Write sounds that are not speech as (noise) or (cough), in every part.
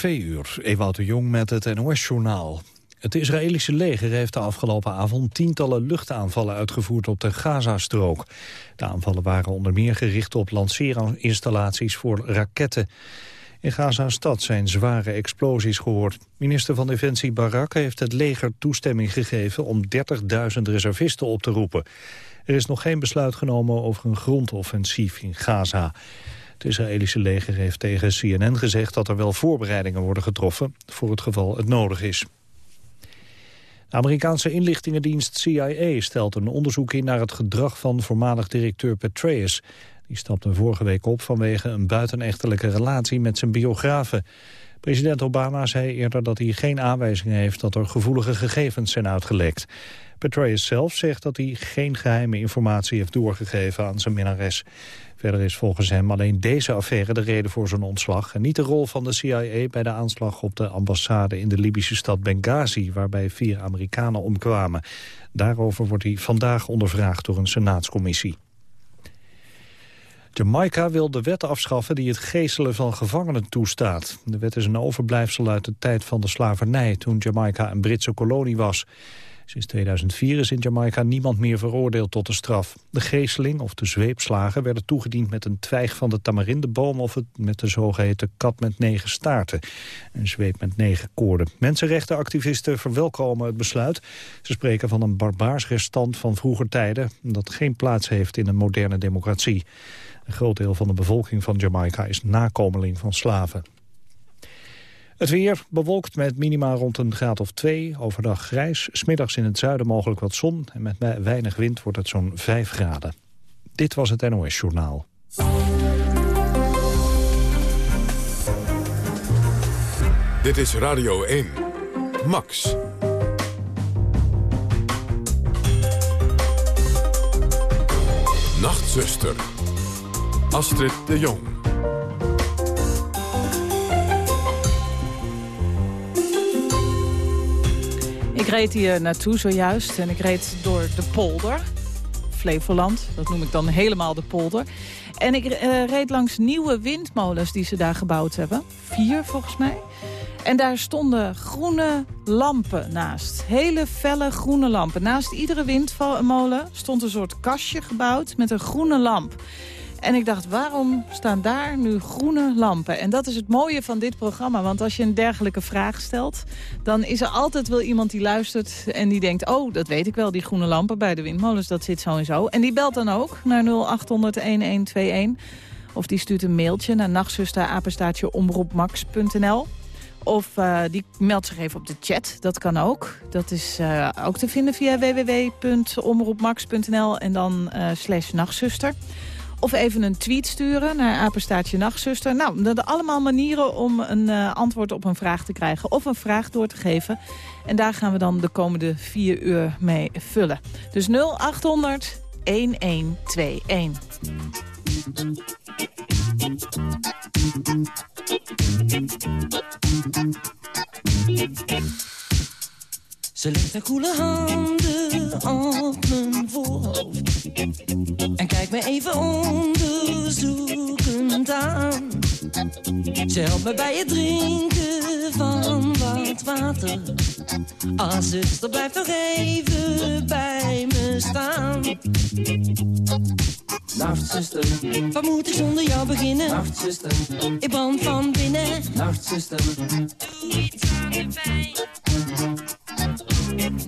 Twee uur, Ewout de Jong met het NOS-journaal. Het Israëlische leger heeft de afgelopen avond tientallen luchtaanvallen uitgevoerd op de Gazastrook. De aanvallen waren onder meer gericht op lanceerinstallaties voor raketten. In Gaza-stad zijn zware explosies gehoord. Minister van Defensie Barak heeft het leger toestemming gegeven om 30.000 reservisten op te roepen. Er is nog geen besluit genomen over een grondoffensief in Gaza. Het Israëlische leger heeft tegen CNN gezegd dat er wel voorbereidingen worden getroffen voor het geval het nodig is. De Amerikaanse inlichtingendienst CIA stelt een onderzoek in naar het gedrag van voormalig directeur Petraeus. Die stapte vorige week op vanwege een buitenechtelijke relatie met zijn biografen. President Obama zei eerder dat hij geen aanwijzingen heeft dat er gevoelige gegevens zijn uitgelekt. Petraeus zelf zegt dat hij geen geheime informatie heeft doorgegeven aan zijn minnares. Verder is volgens hem alleen deze affaire de reden voor zijn ontslag... en niet de rol van de CIA bij de aanslag op de ambassade in de Libische stad Benghazi... waarbij vier Amerikanen omkwamen. Daarover wordt hij vandaag ondervraagd door een senaatscommissie. Jamaica wil de wet afschaffen die het geestelen van gevangenen toestaat. De wet is een overblijfsel uit de tijd van de slavernij... toen Jamaica een Britse kolonie was. Sinds 2004 is in Jamaica niemand meer veroordeeld tot de straf. De geesteling of de zweepslagen werden toegediend met een twijg van de tamarindeboom... of het met de zogeheten kat met negen staarten. Een zweep met negen koorden. Mensenrechtenactivisten verwelkomen het besluit. Ze spreken van een barbaars restant van vroeger tijden... dat geen plaats heeft in een moderne democratie. Een groot deel van de bevolking van Jamaica is nakomeling van slaven. Het weer bewolkt met minima rond een graad of 2. Overdag grijs. Smiddags in het zuiden mogelijk wat zon. En met weinig wind wordt het zo'n 5 graden. Dit was het NOS Journaal. Dit is Radio 1. Max. Nachtzuster. Astrid de Jong. Ik reed hier naartoe zojuist en ik reed door de polder. Flevoland, dat noem ik dan helemaal de polder. En ik uh, reed langs nieuwe windmolens die ze daar gebouwd hebben. Vier volgens mij. En daar stonden groene lampen naast. Hele felle groene lampen. Naast iedere windmolen stond een soort kastje gebouwd met een groene lamp. En ik dacht, waarom staan daar nu groene lampen? En dat is het mooie van dit programma. Want als je een dergelijke vraag stelt... dan is er altijd wel iemand die luistert en die denkt... oh, dat weet ik wel, die groene lampen bij de windmolens, dat zit zo en zo. En die belt dan ook naar 0800-1121. Of die stuurt een mailtje naar nachtzusterapenstaatje omroepmax.nl. Of uh, die meldt zich even op de chat, dat kan ook. Dat is uh, ook te vinden via www.omroepmax.nl en dan uh, slash nachtzuster. Of even een tweet sturen naar apenstaartje nachtzuster. Nou, dat zijn allemaal manieren om een uh, antwoord op een vraag te krijgen. Of een vraag door te geven. En daar gaan we dan de komende vier uur mee vullen. Dus 0800 1121. Ze legt haar koele handen op mijn voorhoofd kijkt me even onderzoekend aan. Ze helpt me bij het drinken van wat water. Ah, zuster, blijf nog even bij me staan. Nachtzuster, wat moet ik zonder jou beginnen? Nachtzuster, ik brand van binnen. Nachtzuster, doe iets aan de pijn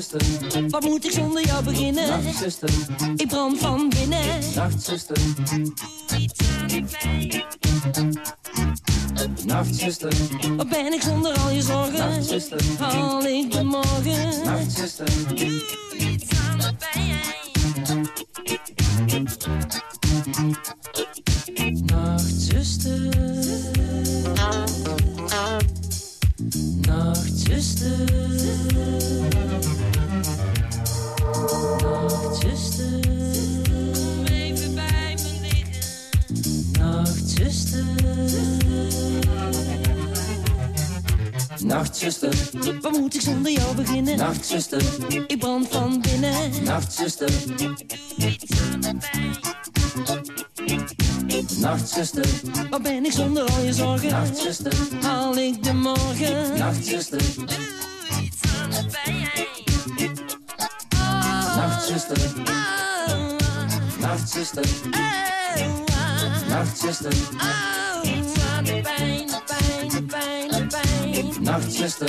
Nachtzuster, wat moet ik zonder jou beginnen? Nachtzuster, ik brand van binnen. Nachtzuster, doe iets aan de pijn. Nachtzuster, wat ben ik zonder al je zorgen? Nachtzuster, haal ik de morgen? Nachtzuster, doe iets aan moet ik zonder jou beginnen? Nachtzuster, ik brand van binnen. Nachtzuster, doe iets aan de pijn. Nachtzuster, waar ben ik zonder al je zorgen? Nachtzuster, haal ik de morgen? Nachtzuster, doe iets aan de pijn. Nachtzuster, Nachtzuster, Nachtzuster, iets aan de pijn, de pijn, de pijn, de pijn. Nachtzuster,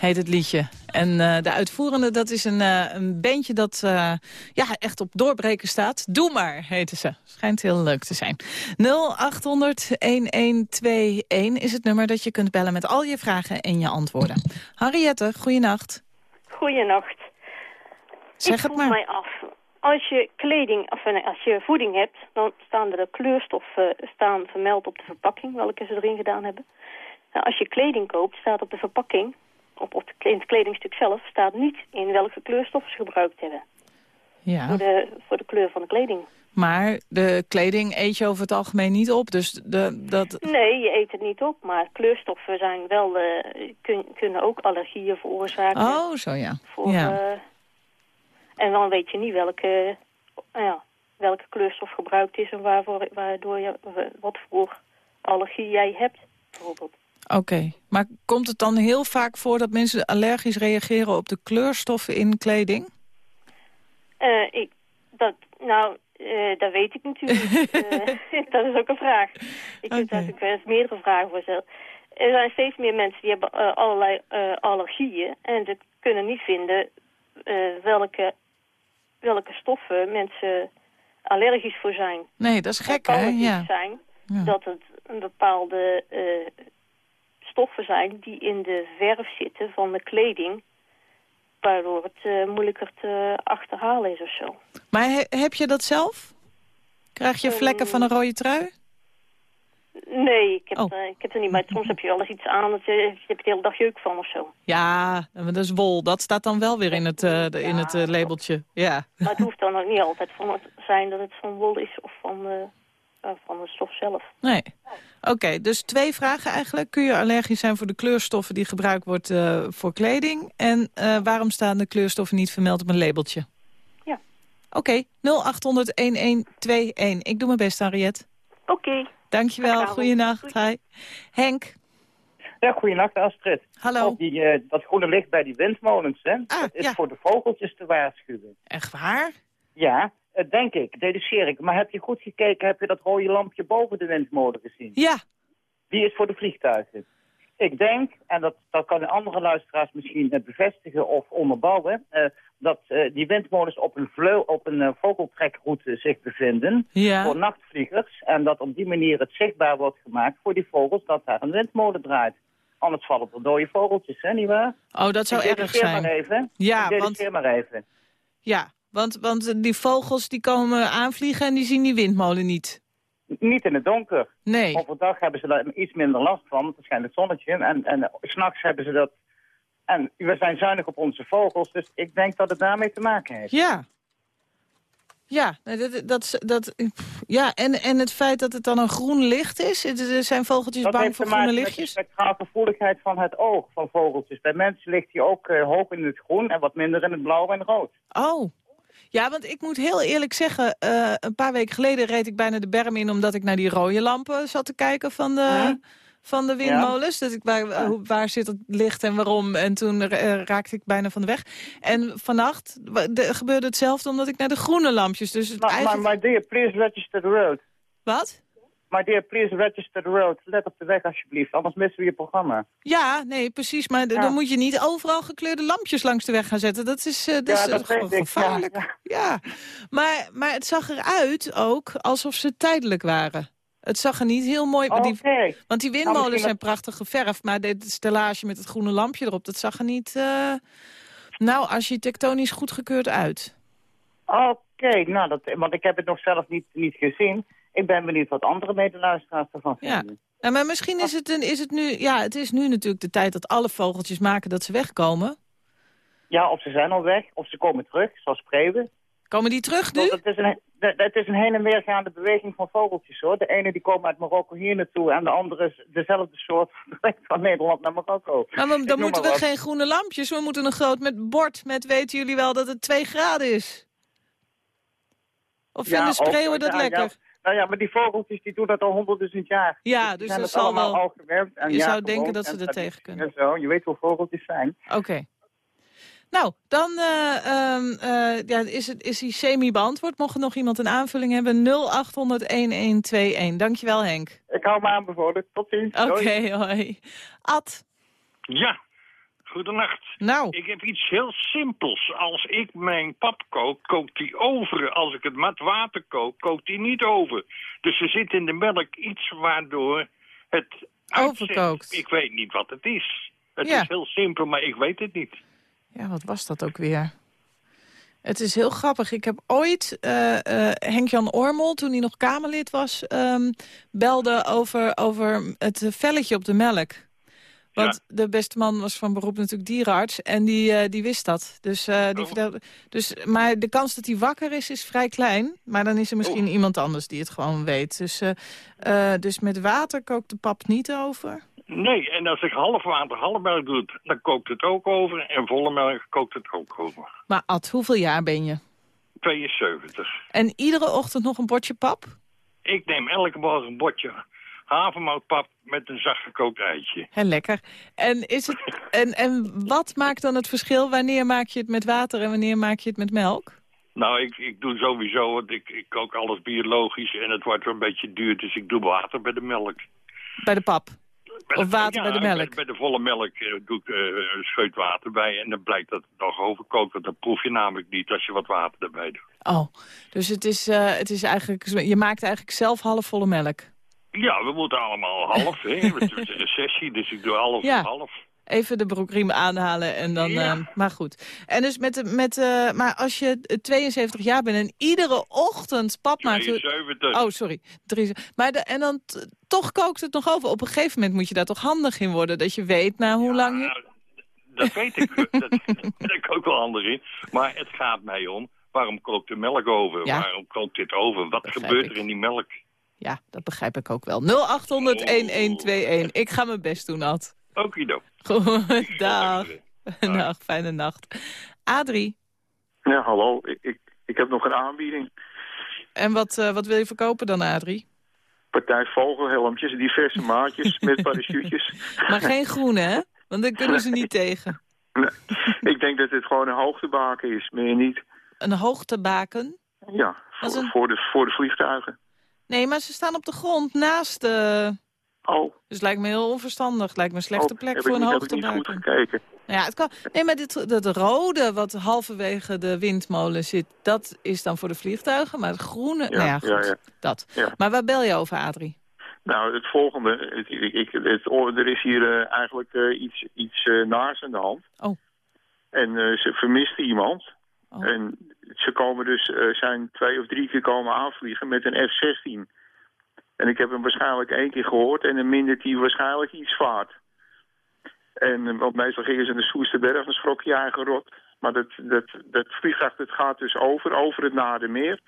heet het liedje. En eh, de uitvoerende, dat is een, eh, een bandje dat eh, ja, echt op doorbreken staat. Doe maar, heten ze. Schijnt heel leuk te zijn. 0800-1121 is het nummer dat je kunt bellen met al je vragen en je antwoorden. Henriette, goeienacht. Goeienacht. Zeg ik het maar. mij af. Als je kleding, of als je voeding hebt, dan staan er de kleurstoffen staan vermeld op de verpakking, welke ze erin gedaan hebben. Nou, als je kleding koopt, staat op de verpakking, op, op de, in het kledingstuk zelf, staat niet in welke kleurstoffen ze gebruikt hebben. Ja, Voor, de, voor de kleur van de kleding. maar de kleding eet je over het algemeen niet op. Dus de, dat... Nee, je eet het niet op, maar kleurstoffen zijn wel, eh, kun, kunnen ook allergieën veroorzaken. Oh, zo ja. Voor, ja. eh, en dan weet je niet welke, nou ja, welke kleurstof gebruikt is en waarvoor, waardoor je, wat voor allergie jij hebt, bijvoorbeeld. Oké, maar komt het dan heel vaak voor dat mensen allergisch reageren op de kleurstoffen in kleding? Eh, ik, dat, nou, eh, dat weet ik natuurlijk. (laughs) Eh, (laughs) dat is ook een vraag. Ik Oké. daar natuurlijk wel eens meerdere vragen voor stellen. Er zijn steeds meer mensen die hebben allerlei allergieën en ze kunnen niet vinden welke, welke stoffen mensen allergisch voor zijn. Nee, dat is gek, hè? het Ja. zijn Ja. dat het een bepaalde stoffen zijn die in de verf zitten van de kleding, waardoor het eh, moeilijker te achterhalen is of zo. Maar he- heb je dat zelf? Krijg je vlekken van een rode trui? Nee, ik heb, Oh. eh, ik heb er niet bij. Soms heb je wel eens iets aan, dat je, je hebt de hele dag jeuk van of zo. Ja, maar dat is wol. Dat staat dan wel weer in het, eh, de- in het eh, labeltje. Ja. Maar het hoeft dan ook niet altijd van het zijn dat het van wol is of van, eh, eh, van de stof zelf. Nee. Oké, dus twee vragen eigenlijk. Kun je allergisch zijn voor de kleurstoffen die gebruikt wordt eh, voor kleding? En eh, waarom staan de kleurstoffen niet vermeld op een labeltje? Ja. Oké, 0800-1121. Ik doe mijn best, Henriette. Oké. Dankjewel, goeienacht. Hi. Henk, Ja, goeienacht Astrid. hallo. Die, eh, dat groene licht bij die windmolens, hè? Ah, dat is ja. voor de vogeltjes te waarschuwen. Echt waar? Ja, denk ik, deduceer ik. Maar heb je goed gekeken, heb je dat rode lampje boven de windmolen gezien? Ja. Die is voor de vliegtuigen. Ik denk, en dat, dat kan de andere luisteraars misschien eh, bevestigen of onderbouwen, eh, dat eh, die windmolens op een, vleu op een eh, vogeltrekroute zich bevinden Ja. voor nachtvliegers. En dat op die manier het zichtbaar wordt gemaakt voor die vogels dat daar een windmolen draait. Anders vallen er dode vogeltjes, hè, nietwaar? Oh, dat zou erg zijn. maar even. Ja, want- maar even. Ja, want, want die vogels die komen aanvliegen en die zien die windmolen niet. Niet in het donker. Nee. Overdag hebben ze daar iets minder last van, want er schijnt het zonnetje. En, en s'nachts hebben ze dat... En we zijn zuinig op onze vogels, dus ik denk dat het daarmee te maken heeft. Ja. Ja, dat, dat, dat, ja en, en het feit dat het dan een groen licht is. Er zijn vogeltjes dat bang heeft voor te groene met de lichtjes. spectraalgevoeligheid van het oog van vogeltjes. Bij mensen ligt die ook eh, hoog in het groen en wat minder in het blauw en rood. Oh. Ja, want ik moet heel eerlijk zeggen, eh, een paar weken geleden reed ik bijna de berm in... omdat ik naar die rode lampen zat te kijken van de, Ja. van de windmolens. Dat ik, waar, waar zit het licht en waarom? En toen eh, raakte ik bijna van de weg. En vannacht de- gebeurde hetzelfde omdat ik naar de groene lampjes... Dus het Maar, maar, eigenlijk... my dear, please register the road. Wat? My dear, please register the road. Let op de weg alsjeblieft, anders missen we je programma. Ja, nee, precies. Maar Ja. dan moet je niet overal gekleurde lampjes langs de weg gaan zetten. Dat is, eh, dat Ja, is dat eh, gevaarlijk. ja. Ja, Maar, maar het zag eruit ook alsof ze tijdelijk waren. Het zag er niet heel mooi... Die, want die windmolens misschien zijn prachtig geverfd... maar dit stellage met het groene lampje erop... dat zag er niet, eh, nou, architectonisch goedgekeurd uit. Oké, nou, dat, want ik heb het nog zelf niet, niet gezien. Ik ben benieuwd wat andere medeluisteraars ervan Ja. vinden. Nou, maar misschien is het, een, is het nu... Ja, het is nu natuurlijk de tijd dat alle vogeltjes maken dat ze wegkomen. Ja, of ze zijn al weg, of ze komen terug, zoals spreeuwen. Komen die terug nu? Het is, een, het is een heen en weer gaande beweging van vogeltjes, hoor. De ene die komen uit Marokko hier naartoe... en de andere is dezelfde soort (laughs) van Nederland naar Marokko. Maar we- Ik dan moeten we wat. geen groene lampjes. We moeten een groot met bord met weten jullie wel dat het 2 graden is. Of Ja, vinden spreeuwen dat ja, lekker? ja. Nou ja, maar die vogeltjes die doen dat al honderdduizend jaar. Ja, dus zijn dat het zal wel- al gewend. En je ja, zou denken dat ze er tegen kunnen. En zo. Je weet hoe vogeltjes zijn. Oké. Nou, dan eh, ehm, eh, ja, is, het, is die semi-beantwoord. Mocht er nog iemand een aanvulling hebben, 0800-1121. Dankjewel Henk. Ik hou me aanbevolen. Tot ziens. Oké, hoi. Ad, Ja, goedenacht. nou, Ik heb iets heel simpels. Als ik mijn pap kook, kookt die over. Als ik het met water kook, kookt die niet over. Dus er zit in de melk iets waardoor het. Overkookt. Ik weet niet wat het is. Het Ja. is heel simpel, maar ik weet het niet. Ja, wat was dat ook weer? Het is heel grappig. Ik heb ooit eh, eh, Henk-Jan Ormel, toen hij nog Kamerlid was... ehm, belde over, over het velletje op de melk. Want de beste man was van beroep natuurlijk dierenarts en die, eh, die wist dat. Dus, eh, die Oh. vertelde, dus, maar de kans dat hij wakker is, is vrij klein. Maar dan is er misschien Oh. iemand anders die het gewoon weet. Dus, eh, dus met water kookt de pap niet over. Nee, en als ik half water, half melk doe, dan kookt het ook over. En volle melk kookt het ook over. Maar Ad, hoeveel jaar ben je? 72. En iedere ochtend nog een bordje pap? Ik neem elke morgen een bordje havermoutpap met een zacht gekookt eitje. Heel lekker. En, is het, (laughs) en, en wat maakt dan het verschil? Wanneer maak je het met water en wanneer maak je het met melk? Nou, ik, ik doe sowieso, want ik, ik kook alles biologisch en het wordt wel een beetje duur, dus ik doe water bij de melk. Bij de pap? Bij Of water bij de melk? Bij, bij de volle melk eh, doe ik een scheut water bij en dan blijkt dat het nog overkookt, want dat proef je namelijk niet als je wat water erbij doet. Oh, dus het is, eh, het is eigenlijk, je maakt eigenlijk zelf halfvolle melk. Ja, we moeten allemaal half, hè. (laughs) Het is een sessie, dus ik doe half Ja. half. Even de broekriem aanhalen en dan... Ja. eh, maar goed. En dus met, de- met, eh, maar als je eh, 72 jaar bent en iedere ochtend pap maakt... 72. Oh, sorry. Drie, maar de, en dan toch kookt het nog over. Op een gegeven moment moet je daar toch handig in worden. Dat je weet na hoe lang je... Nou, dat weet ik. (laughs) dat, daar ben ik ook wel handig in. Maar het gaat mij om, waarom kookt de melk over? Ja. Waarom kookt dit over? Wat Begrijp gebeurt ik. er in die melk? Ja, dat begrijp ik ook wel. 0800-1121. Ik ga mijn best doen, Ad. Okido. Goed, dag. Dag, fijne nacht. Adrie, Ja, hallo. Ik, ik, ik heb nog een aanbieding. en wat, eh, wat wil je verkopen dan, Adrie? Partij vogelhelmtjes, diverse maatjes met (laughs) parachutes. Maar geen groene, hè? Want dan kunnen ze niet tegen. Nee, ik denk dat het gewoon een hoogtebaken is, meer niet. Een hoogtebaken? Ja, een- voor, de, voor de vliegtuigen. Nee, maar ze staan op de grond naast de... Oh, Dus lijkt me heel onverstandig. Lijkt me een slechte oh, plek voor een niet- heb ik niet goed gekeken. Ja, het kan... Nee, maar dit, dat rode wat halverwege de windmolen zit... dat is dan voor de vliegtuigen. Maar het groene... Ja, nou ja, goed. ja, ja. Dat. Maar waar bel je over, Adrie? Nou, het volgende. Het, ik, het, er is hier eh, eigenlijk eh, iets, iets eh, naars aan de hand. Oh. En eh, ze vermisten iemand. Oh. En ze komen dus, eh, zijn twee of drie keer komen aanvliegen met een F-16. En ik heb hem waarschijnlijk één keer gehoord en dan mindert hij waarschijnlijk iets vaart. En eh, want meestal gingen ze naar Soesterberg, dan schrok je eigen. Maar dat, dat, dat vliegtuig dat gaat dus over, over het Nadermeer.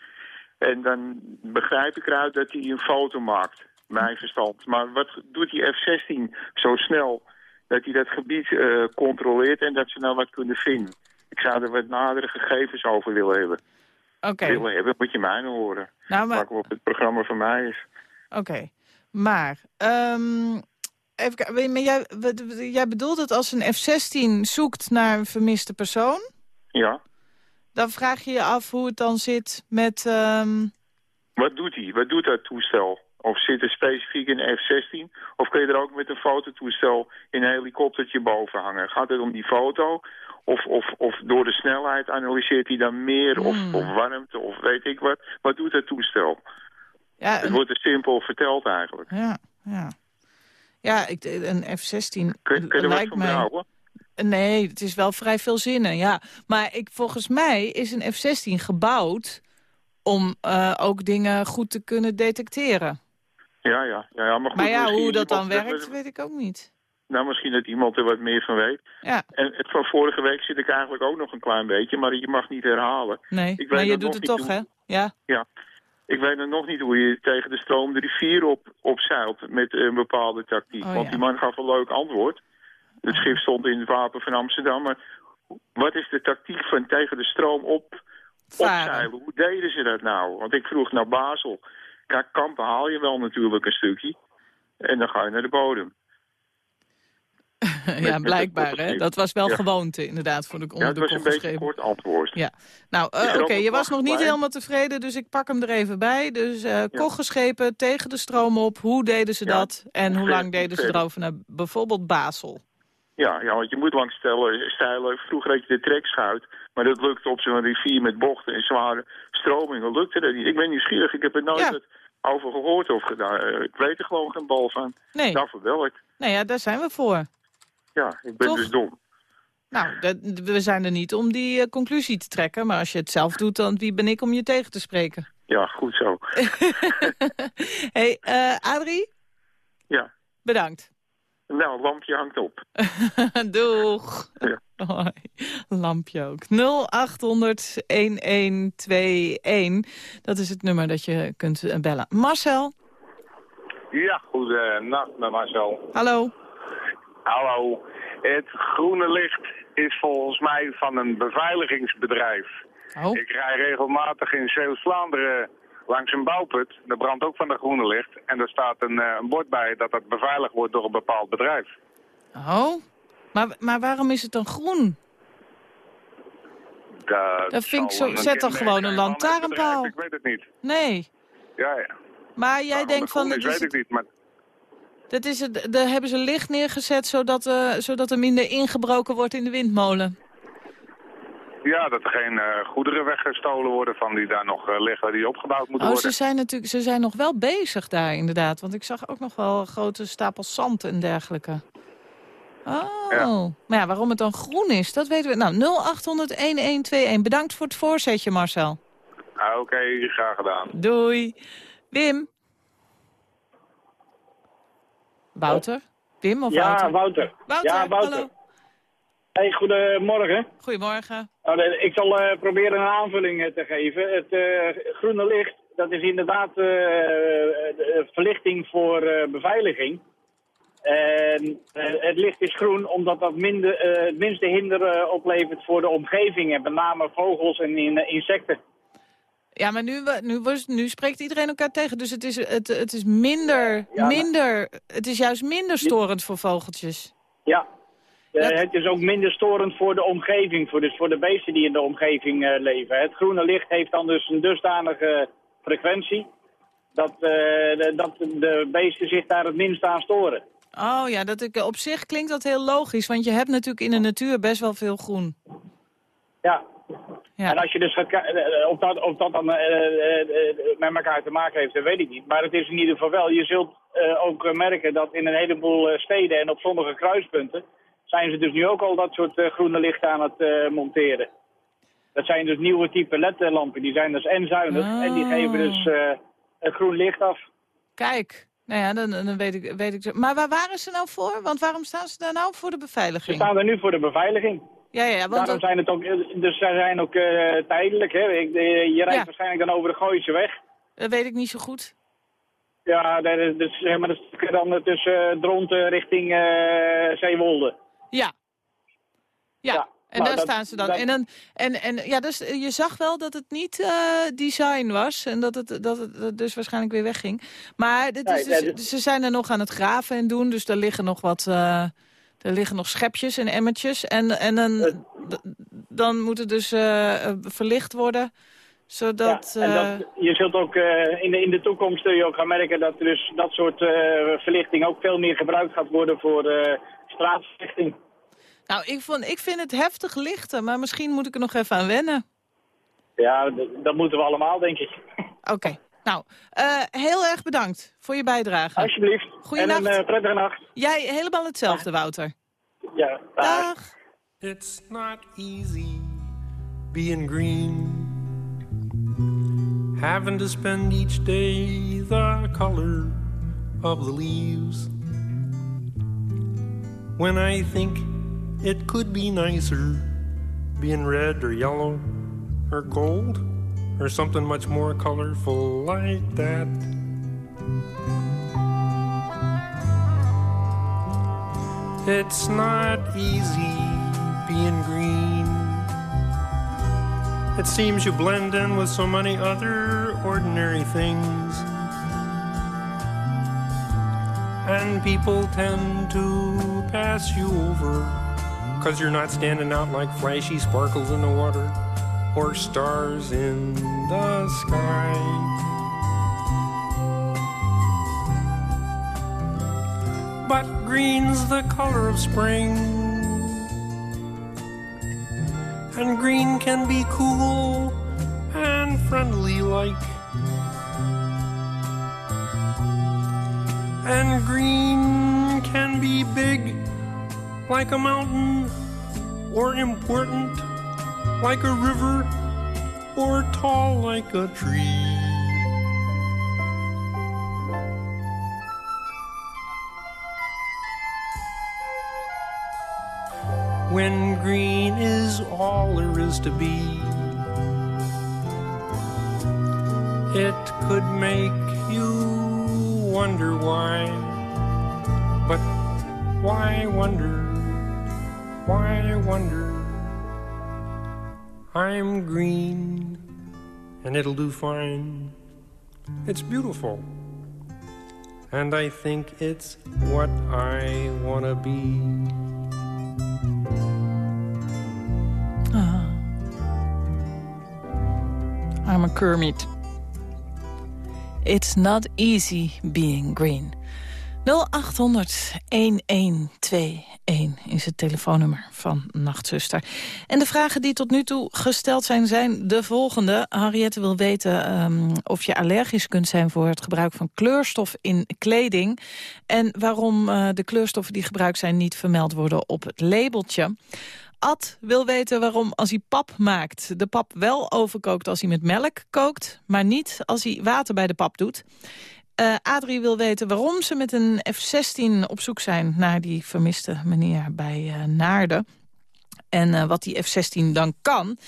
En dan begrijp ik eruit dat hij een foto maakt, mijn verstand. Maar wat doet die F-16 zo snel dat hij dat gebied eh, controleert en dat ze nou wat kunnen vinden? Ik zou er wat nadere gegevens over willen hebben. Oké. willen hebben, moet je mij horen. Nou, maar... Op het programma van mij is. Oké. Maar, ehm, even kijken. Maar jij, jij bedoelt dat als een F-16 zoekt naar een vermiste persoon... Ja. dan vraag je je af hoe het dan zit met... ehm, Wat doet hij? Wat doet dat toestel? Of zit er specifiek een F-16? Of kun je er ook met een fototoestel in een helikoptertje boven hangen? Gaat het om die foto? Of, of, of door de snelheid analyseert hij dan meer? Of, Hmm. of warmte? Of weet ik wat? Wat doet dat toestel? ja, Het wordt er simpel verteld eigenlijk. ja, ja. Ja, ik, een F-16 Kun, je- kun lijkt van mij... behouden? Nee, het is wel vrij veel zinnen, ja. Maar ik, volgens mij is een F-16 gebouwd om eh, ook dingen goed te kunnen detecteren. Ja, ja, ja, ja. Maar, goed, Maar ja, hoe dat dan werkt, weet ik ook niet. Nou, misschien dat iemand er wat meer van weet. Ja, En het van vorige week zit ik eigenlijk ook nog een klein beetje, maar je mag niet herhalen. nee. Maar je doet nog het toch, hè? Ja. Ja. Ik weet dan nog niet hoe je tegen de stroom de rivier op, opzeilt met een bepaalde tactiek. Oh, Want ja. die man gaf een leuk antwoord. Het schip stond in het wapen van Amsterdam. Maar wat is de tactiek van tegen de stroom op, opzeilen? Hoe deden ze dat nou? Want ik vroeg naar Basel. Kijk, Kampen haal je wel natuurlijk een stukje. En dan ga je naar de bodem. (laughs) ja, blijkbaar, hè? Dat was wel Ja. gewoonte, inderdaad, voor de Ja, onder het de was een beetje kort antwoord. Ja. Nou, eh, oké, je was nog niet helemaal tevreden, dus ik pak hem er even bij. Dus kochgeschepen, tegen de stroom op, hoe deden ze Ja. dat? En hoe lang deden ze erover naar bijvoorbeeld Basel? Ja, ja, want je moet langs stellen, stijlen. Vroeger had je de trekschuit, maar dat lukte op zo'n rivier met bochten en zware stromingen. Lukte dat niet. Ik ben nieuwsgierig, ik heb er nooit Ja. over gehoord of gedaan. Eh, Ik weet er gewoon geen bal van. Nee, Daarvoor wel ik. nou ja, daar zijn we voor. Ja, ik ben Toch? dus dom. Nou, dat- we zijn er niet om die eh, conclusie te trekken. Maar als je het zelf doet, dan wie ben ik om je tegen te spreken? (laughs) Ja, goed zo. hey, eh, Adrie, Ja. bedankt. Nou, lampje hangt op. (laughs) Doeg. Ja. (laughs) Hoi. Lampje ook. 0800-1121. Dat is het nummer dat je kunt eh, bellen. Marcel, Ja, goedenacht met Marcel. hallo. Hallo. Het groene licht is volgens mij van een beveiligingsbedrijf. Oh, Ik rij regelmatig in Zeeuws-Vlaanderen langs een bouwput. Daar brandt ook van dat groene licht. En er staat een, eh, een bord bij dat dat beveiligd wordt door een bepaald bedrijf. oh. Maar, maar waarom is het dan groen? Dat, Dat vind ik zo- zet dan gewoon een lantaarnpaal. Ik weet het niet. Nee. Ja, ja. Maar jij Waarom denkt dat van, dat is, is weet ik het, niet. Maar dat is het, daar hebben ze licht neergezet zodat, eh, zodat er minder ingebroken wordt in de windmolen. ja, dat er geen eh, goederen weggestolen worden van die daar nog eh, liggen, die opgebouwd moeten Oh, ze worden. zijn natuurlijk, ze zijn nog wel bezig daar inderdaad. Want ik zag ook nog wel grote stapels zand en dergelijke. Oh, Ja. maar ja, waarom het dan groen is, dat weten we. Nou, 0800-1121. Bedankt voor het voorzetje, Marcel. Ah, Oké, graag gedaan. Doei. Wim. Wouter? Wim of Ja, Wouter? Wouter. Wouter, ja, Wouter. hallo. Hey, goedemorgen. Goedemorgen. De- ik zal eh, proberen een aanvulling eh, te geven. Het eh, groene licht, dat is inderdaad de verlichting voor beveiliging. En het licht is groen omdat dat minder, het minste hinder oplevert voor de omgeving. En met name vogels en in- insecten. Ja, maar nu, nu, was- nu spreekt iedereen elkaar tegen. Dus het is, het, het is minder, Ja, maar- minder... Het is juist minder storend voor vogeltjes. Ja. Eh, Dat- Het is ook minder storend voor de omgeving, voor, dus voor de beesten die in de omgeving eh, leven. Het groene licht heeft dan dus een dusdanige frequentie dat, eh, de, dat de beesten zich daar het minst aan storen. Oh ja, dat ik, op zich klinkt dat heel logisch. Want je hebt natuurlijk in de natuur best wel veel groen. Ja. Ja. En als je dus gaat ki- eh, of dat, of dat dan eh, eh, eh, met elkaar te maken heeft, dat weet ik niet. Maar het is in ieder geval wel, je zult eh, ook eh, merken dat in een heleboel eh, steden en op sommige kruispunten zijn ze dus nu ook al dat soort eh, groene lichten aan het eh, monteren. Dat zijn dus nieuwe type LED-lampen. Die zijn dus en zuinig en die geven dus eh, een groen licht af. Kijk, nou ja, dan, dan weet, ik, weet ik... Maar waar waren ze nou voor? Want waarom staan ze daar nou voor de Ze beveiliging? staan er nu voor de beveiliging. Ja, ja, want Daarom zijn het ook, eh, dus zij zijn ook eh, tijdelijk. Hè. Ik, eh, je rijdt Ja. waarschijnlijk dan over de Gooise weg. dat weet ik niet zo goed. Ja, dat is, dat is, zeg maar, dat is dan tussen uh, Dronten richting eh Zeewolde. Ja. Ja. Ja. En Nou, daar dat- staan ze dan. dat- En, dan en, en ja, dus je zag wel dat het niet eh, design was. En dat het, dat het dus waarschijnlijk weer wegging. Maar dit is Nee, dus- ze zijn er nog aan het graven en doen. Dus er liggen nog wat... eh, er liggen nog schepjes en emmertjes. En, en dan, d- dan moet het dus eh, eh, verlicht worden. Zodat... Ja, en eh, dat, je zult ook eh, in, de, in de toekomst zul je ook gaan merken dat er dus dat soort eh, verlichting ook veel meer gebruikt gaat worden voor eh, straatverlichting. nou, ik, vond, ik vind het heftig lichten. Maar misschien moet ik er nog even aan wennen. Ja, dat moeten we allemaal, denk ik. Oké. Nou, eh, heel erg bedankt voor je bijdrage. Alsjeblieft. Goeienacht. En een eh, prettige nacht. Jij helemaal hetzelfde, Wouter. Ja, Dag. It's not easy being green. Having to spend each day the color of the leaves. When I think it could be nicer being red or yellow or gold or something much more colorful like that. It's not easy being green. It seems you blend in with so many other ordinary things. And people tend to pass you over because you're not standing out like flashy sparkles in the water or stars in the sky. But green's the color of spring. And green can be cool and friendly like. And green can be big like a mountain or important like a river or tall like a tree. when green is all there is to be. It could make you wonder why, but why wonder? Why wonder? I'm green, and it'll do fine. It's beautiful, and I think it's what I wanna be. Ah. I'm a Kermit. It's not easy being green. 0800 1121 is het telefoonnummer van Nachtzuster. En de vragen die tot nu toe gesteld zijn, zijn de volgende. Henriette wil weten ehm, of je allergisch kunt zijn voor het gebruik van kleurstof in kleding. En waarom eh, de kleurstoffen die gebruikt zijn niet vermeld worden op het labeltje. Ad wil weten waarom als hij pap maakt... de pap wel overkookt als hij met melk kookt... maar niet als hij water bij de pap doet. Eh, Adrie wil weten waarom ze met een F-16 op zoek zijn... naar die vermiste meneer bij eh, Naarden. En eh, wat die F-16 dan kan.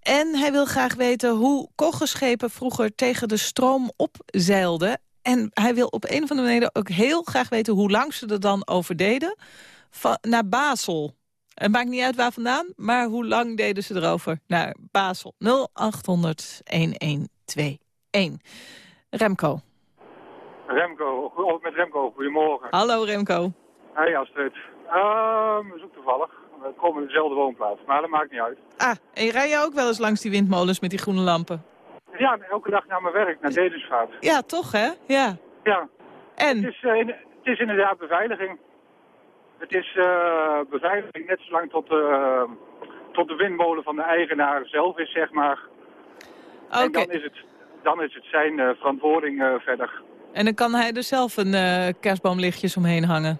En hij wil graag weten hoe koggeschepen vroeger tegen de stroom opzeilden. En hij wil op een of andere manier ook heel graag weten... hoe lang ze er dan over deden naar Basel. Het maakt niet uit waar vandaan, maar hoe lang deden ze erover naar Basel? 0800 1121. Remco. Remco, oh, met Remco, goedemorgen. Hallo Remco. Hey Astrid. Ehm we zoeken toevallig. We komen in dezelfde woonplaats, maar dat maakt niet uit. Ah, en rij je ook wel eens langs die windmolens met die groene lampen? Ja, elke dag naar mijn werk, naar Dedensvaart. Ja, toch hè? Ja. Ja. En? Het is, eh, het is inderdaad beveiliging. Het is eh, beveiliging net zolang tot, eh, tot de windmolen van de eigenaar zelf is, zeg maar. En Oké. dan is het, dan is het zijn eh, verantwoording verder. En dan kan hij er zelf een eh, kerstboomlichtjes omheen hangen.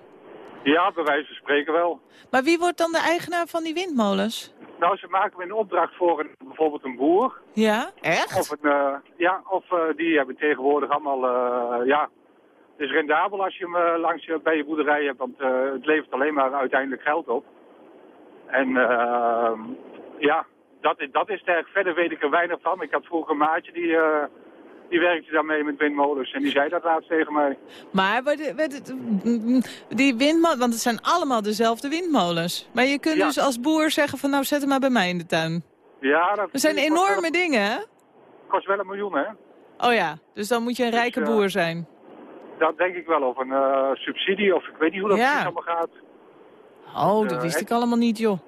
Ja, bij wijze van spreken wel. Maar wie wordt dan de eigenaar van die windmolens? Nou, ze maken een opdracht voor een, bijvoorbeeld een boer. Ja, echt? Of, een, eh, ja, of eh, die hebben tegenwoordig allemaal, eh, ja, het is rendabel als je hem langs je, bij je boerderij hebt, want eh, het levert alleen maar uiteindelijk geld op. En eh, ja, dat, is- dat is het. Verder weet ik er weinig van. Ik had vroeger een maatje die, eh, die werkte daarmee met windmolens en die zei dat laatst tegen mij. Maar die windmolen, want het zijn allemaal dezelfde windmolens. Maar je kunt Ja. dus als boer zeggen van nou zet hem maar bij mij in de tuin. Ja, dat Dat zijn enorme wel- dingen, hè? kost wel een miljoen, hè? Oh ja, dus dan moet je een rijke ja. boer zijn. Dat denk ik wel, of een eh, subsidie, of ik weet niet hoe dat Ja. allemaal gaat. Oh, dat Eh, wist ik allemaal niet, joh.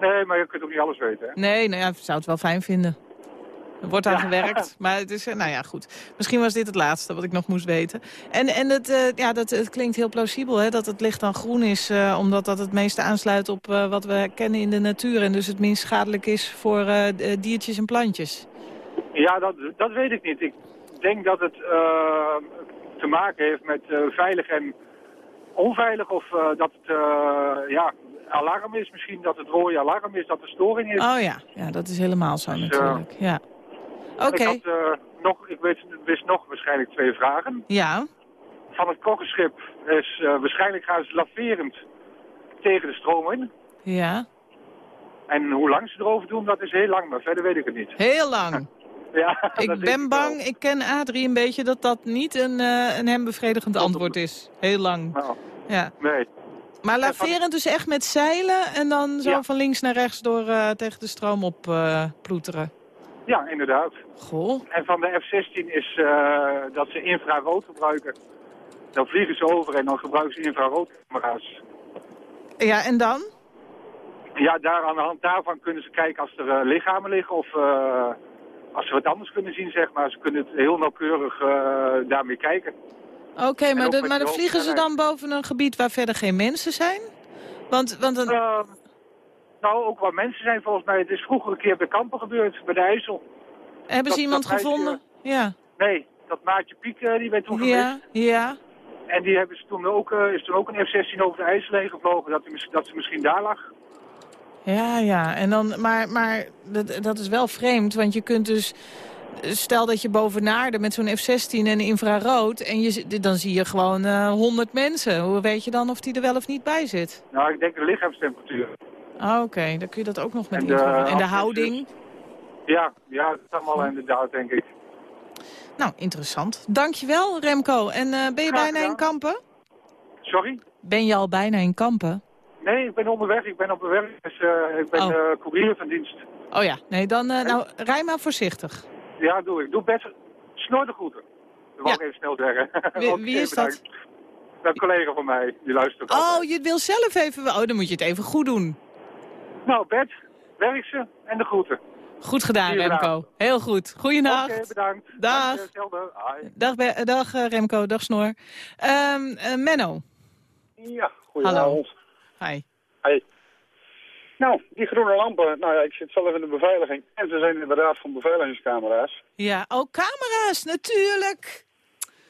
Nee, maar je kunt ook niet alles weten, hè? Nee, nou ja, ik zou het wel fijn vinden. Er wordt aan Ja. gewerkt, (laughs) maar het is, eh, nou ja, goed. Misschien was dit het laatste wat ik nog moest weten. En, en het, eh, ja, dat, het klinkt heel plausibel, hè, dat het licht dan groen is... eh, omdat dat het meeste aansluit op wat we kennen in de natuur... en dus het minst schadelijk is voor diertjes en plantjes. Ja, dat, dat weet ik niet. Ik denk dat het te maken heeft met veilig en onveilig. Of dat het ja, alarm is. Misschien dat het rode alarm is, dat er storing is. Oh ja, ja dat is helemaal zo Dus, natuurlijk. Ja. Oké, Ik, had, eh, nog, ik wist, wist nog waarschijnlijk twee vragen. ja. Van het kokkenschip is eh, waarschijnlijk gaan ze laverend tegen de stroom in. Ja, En hoe lang ze erover doen, dat is heel lang, maar verder weet ik het niet. heel lang. (laughs) Ja, Ik ben wel. bang, ik ken Adrie een beetje, dat dat niet een, eh, een hem bevredigend antwoord is. Heel lang. Nou, Ja. nee. Maar laverend dus echt met zeilen en dan zo Ja. van links naar rechts door tegen de stroom op eh, ploeteren. Ja, inderdaad. Goh. En van de F-16 is eh, dat ze infrarood gebruiken. Dan vliegen ze over en dan gebruiken ze infraroodcamera's. Ja, en dan? Ja, daar, aan de hand daarvan kunnen ze kijken als er eh, lichamen liggen of eh, als ze wat anders kunnen zien, zeg maar. Ze kunnen het heel nauwkeurig daarmee kijken. Oké, maar, de- maar dan vliegen ze dan boven een gebied waar verder geen mensen zijn? Want, want een, Eh, nou, ook waar mensen zijn volgens mij. Het is vroeger een keer bij Kampen gebeurd, bij de IJssel. hebben dat- ze iemand meisje- gevonden? Ja. Nee, dat maatje Piek, eh, die werd toen Ja, gemist. ja. En die hebben ze toen ook, eh, is toen ook een F-16 over de IJssel heen gevlogen, dat, die, dat ze misschien daar lag. Ja, ja. En dan, maar maar dat, dat is wel vreemd, want je kunt dus... Stel dat je boven Naarden met zo'n F-16 en infrarood... en je, dan zie je gewoon eh 100 mensen. Hoe weet je dan of die er wel of niet bij zit? Nou, ik denk de lichaamstemperatuur. Ah, Oké, dan kun je dat ook nog met En de. En de houding? Ja, ja, dat is allemaal inderdaad, denk ik. Nou, interessant. Dankjewel, Remco. En eh, ben je bijna in. Kampen? Sorry? Ben je al bijna in Kampen? Nee, ik ben onderweg. Ik ben op mijn werk. Dus, eh, ik ben Oh. eh courier van dienst. Oh ja, nee, dan nou, rij maar voorzichtig. Ja, doe ik. Doe best snor de groeten. Dat wil ik even snel zeggen. Wie, (laughs) is dat? Een collega van mij, die luistert Oh, altijd. je wil zelf even... Oh, dan moet je het even goed doen. Nou, Bert, werk ze en de groeten. Goed gedaan, Remco. Heel goed. Goeienacht. Oké, bedankt. Dag. Dag, eh, dag eh, Remco, dag Snor. Ehm, eh, Menno. Ja, Hallo. goedenavond. Hi. Hey. Nou, die groene lampen, nou ja, ik zit zelf in de beveiliging. En ze zijn inderdaad van beveiligingscamera's. Ja, oh, camera's, natuurlijk.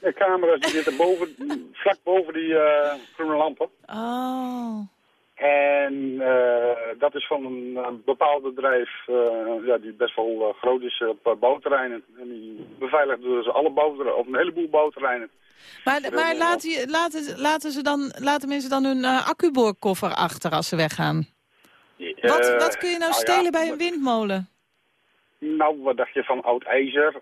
De camera's die zitten boven, (laughs) vlak boven die groene lampen. Oh. En eh, dat is van een, een bepaald bedrijf eh, ja, die best wel eh, groot is op bouwterreinen. En die beveiligt dus alle bouwterreinen, of een heleboel bouwterreinen. Maar, maar laten, je- laten, laten, ze dan, laten mensen dan hun accuboorkoffer achter als ze weggaan? Wat, wat kun je nou nou ja, stelen bij een windmolen? Nou, wat dacht je van oud ijzer,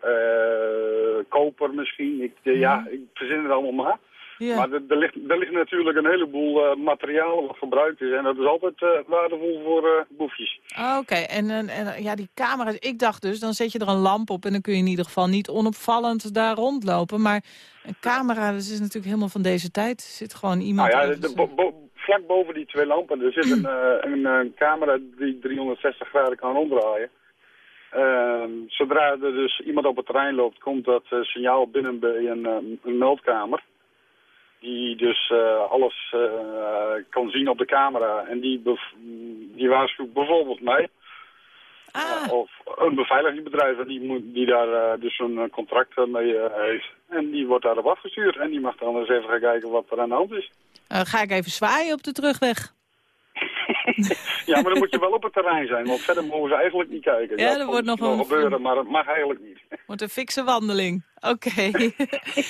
koper misschien? Ik, Ja, ik verzin het allemaal maar. Ja. Maar er, er, ligt, er ligt natuurlijk een heleboel eh materialen wat gebruikt is. En dat is altijd eh, waardevol voor eh, boefjes. Ah, Oké, en, en, en ja, die camera's. Ik dacht dus, dan zet je er een lamp op... en dan kun je in ieder geval niet onopvallend daar rondlopen. Maar een camera, dat is natuurlijk helemaal van deze tijd. Er zit gewoon iemand... Nou ja, ergens- de, bo- bo- vlak boven die twee lampen er zit een, (clears throat) een, camera die 360 graden kan ronddraaien. Ehm, zodra er dus iemand op het terrein loopt, komt dat signaal binnen bij een, een meldkamer. Die dus eh, alles eh, kan zien op de camera. En die, die waarschuwt bijvoorbeeld mij. Ah. Of een beveiligingsbedrijf die, moet, die daar eh, dus een eh, contract eh, mee eh, heeft. En die wordt daarop afgestuurd. En die mag dan eens even gaan kijken wat er aan de hand is. Eh, ga ik even zwaaien op de terugweg. (laughs) Ja, maar dan moet je wel op het terrein zijn, want verder mogen ze eigenlijk niet kijken. Ja, dat er wordt nog wel een- gebeuren, maar dat mag eigenlijk niet. (laughs) Wordt een fikse wandeling. Oké. (laughs)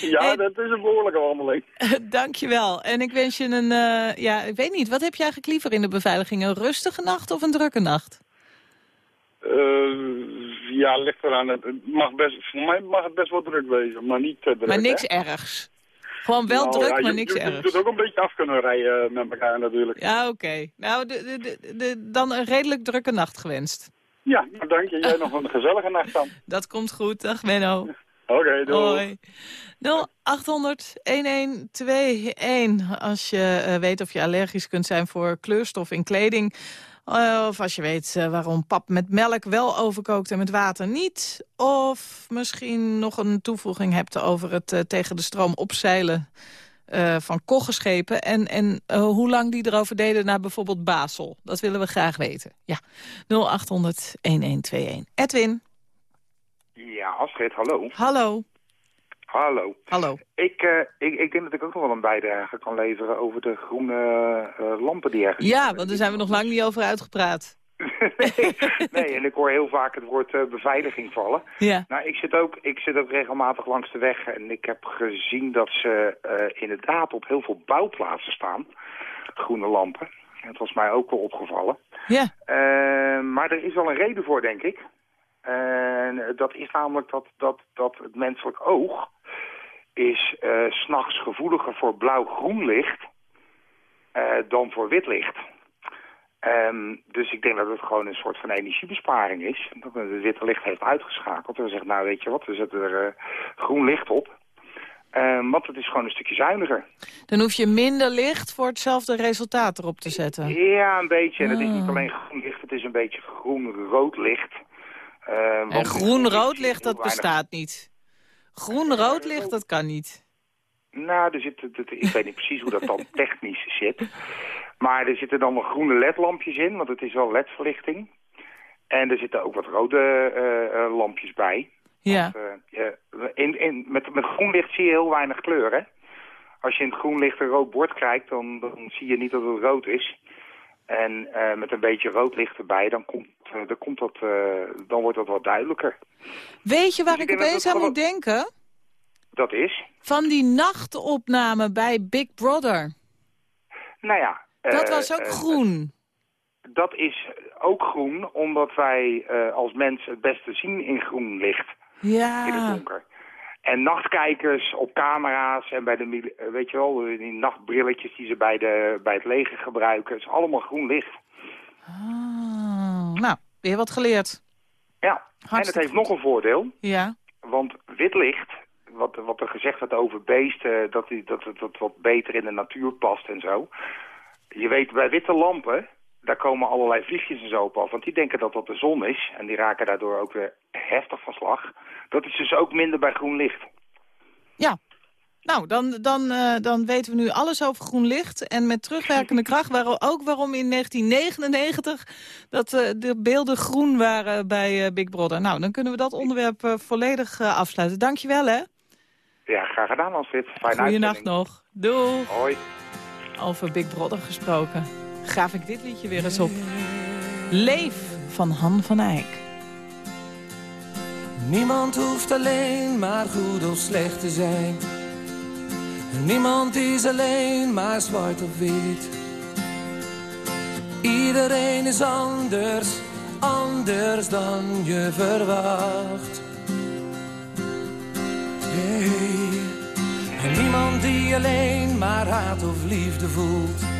Ja, dat is een behoorlijke wandeling. Dankjewel. En ik wens je een... eh, ja, ik weet niet. Wat heb je eigenlijk liever in de beveiliging? Een rustige nacht of een drukke nacht? Eh, ja, ligt eraan. Het mag best, voor mij mag het best wel druk wezen, maar niet te druk. Maar niks hè? ergs. Gewoon wel Nou, druk, ja, maar niks je, je moet ook een beetje af kunnen rijden eh, met elkaar natuurlijk. Ja, oké. Nou, de, de, dan een redelijk drukke nacht gewenst. Ja, nou, dank je. Jij nog een gezellige nacht dan. (laughs) Dat komt goed. Dag Menno. Oké, doei. Hoi. 0800-1121 als je eh, weet of je allergisch kunt zijn voor kleurstof in kleding. Eh, of als je weet eh, waarom pap met melk wel overkookt en met water niet. Of misschien nog een toevoeging hebt over het eh, tegen de stroom opzeilen van koggenschepen. En, en hoe lang die erover deden naar bijvoorbeeld Basel. Dat willen we graag weten. Ja, 0800-1121. Edwin, Ja, Astrid, hallo. hallo. Hallo. Hallo. Ik, eh, ik, ik denk dat ik ook nog wel een bijdrage kan leveren over de groene eh, lampen die ergens... Ja, want daar zijn we nog lang niet over uitgepraat. (laughs) Nee, en ik hoor heel vaak het woord eh, beveiliging vallen. Ja. Nou, ik zit, ook, ik zit ook regelmatig langs de weg en ik heb gezien dat ze inderdaad op heel veel bouwplaatsen staan. Groene lampen. Het was mij ook wel opgevallen. Ja. Maar er is wel een reden voor, denk ik. En dat is namelijk dat, dat, dat het menselijk oog is s s'nachts gevoeliger voor blauw-groen licht eh, dan voor wit licht. Ehm, dus ik denk dat het gewoon een soort van energiebesparing is. Dat het witte licht heeft uitgeschakeld. En zeggen, nou weet je wat, we zetten er eh, groen licht op. Ehm, want het is gewoon een stukje zuiniger. Dan hoef je minder licht voor hetzelfde resultaat erop te zetten. Ja, een beetje. En het is niet Ah. alleen groen licht, het is een beetje groen-rood licht. Ehm, En groen-rood licht, dat weinig- bestaat niet. Groen-rood licht, dat kan niet. Nou, er zit, het- ik weet niet precies hoe dat dan (laughs) technisch zit. Maar er zitten dan wel groene ledlampjes in, want het is wel ledverlichting. En er zitten ook wat rode eh, eh, lampjes bij. Ja. Eh, in, in, met, met groen licht zie je heel weinig kleur, hè? Als je in het groen licht een rood bord kijkt, dan, dan zie je niet dat het rood is. En eh, met een beetje rood licht erbij, dan, komt, eh, dan, komt dat, eh, dan wordt dat wat duidelijker. Weet je waar Dus ik ik opeens aan moet denken? Dat is, Van die nachtopname bij Big Brother. nou ja... Dat was ook groen. Dat is ook groen, omdat wij als mens het beste zien in groen licht, in het Ja. donker. En nachtkijkers op camera's en bij de, eh, weet je wel, die nachtbrilletjes die ze bij, de, bij het leger gebruiken, is allemaal groen licht. Ah, nou, weer wat geleerd. Ja, en het heeft nog een voordeel, Ja. want wit licht, wat, wat er gezegd wordt over beesten, dat, die, dat het dat wat beter in de natuur past en zo. Je weet, bij witte lampen, daar komen allerlei vliegjes en zo op af. Want die denken dat dat de zon is. En die raken daardoor ook weer heftig van slag. Dat is dus ook minder bij groen licht. Ja. Nou, dan, dan, eh, dan weten we nu alles over groen licht. En met terugwerkende (laughs) kracht ook waarom in 1999 dat eh, de beelden groen waren bij eh, Big Brother. Nou, dan kunnen we dat onderwerp volledig afsluiten. Dankjewel, hè. Ja, graag gedaan Astrid. Fijne Goeienacht uitzending. nog. Doei. Hoi. Over Big Brother gesproken. Gaaf ik dit liedje weer eens op. Leef van Han van Eyck. Niemand hoeft alleen maar goed of slecht te zijn. Niemand is alleen maar zwart of wit. Iedereen is anders, anders dan je verwacht. Hey. Niemand die alleen maar haat of liefde voelt.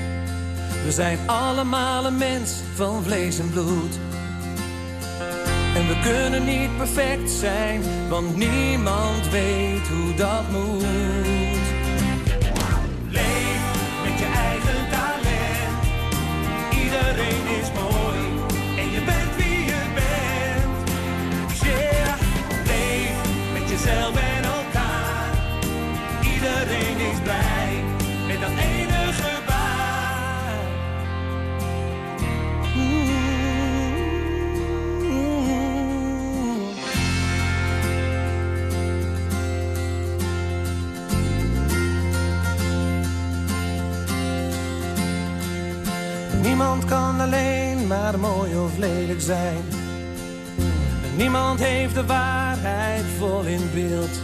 We zijn allemaal een mens van vlees en bloed. En we kunnen niet perfect zijn, want niemand weet hoe dat moet. Kan alleen maar mooi of lelijk zijn. Niemand heeft de waarheid vol in beeld.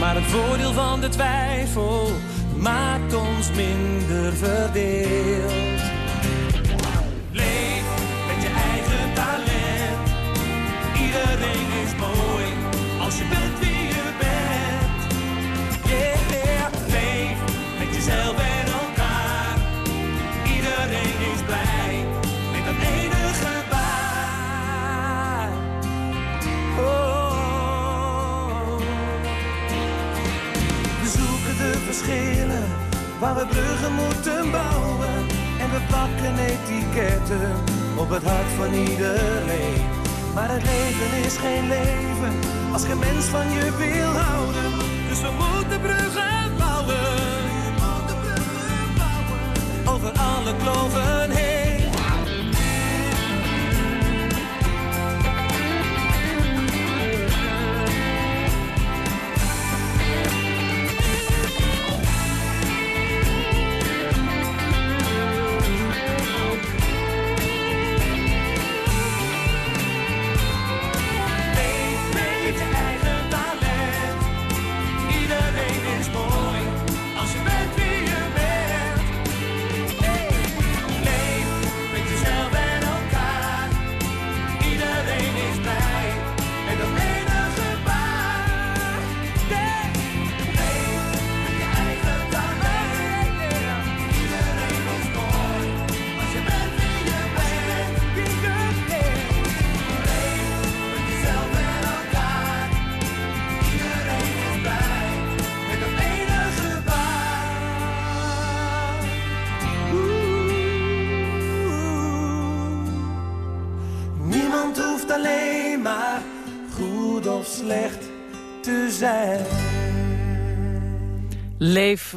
Maar het voordeel van de twijfel maakt ons minder verdeeld. Waar we bruggen moeten bouwen. En we plakken etiketten op het hart van iedereen. Maar het leven is geen leven als geen mens van je wil houden. Dus we moeten bruggen bouwen. Over alle kloven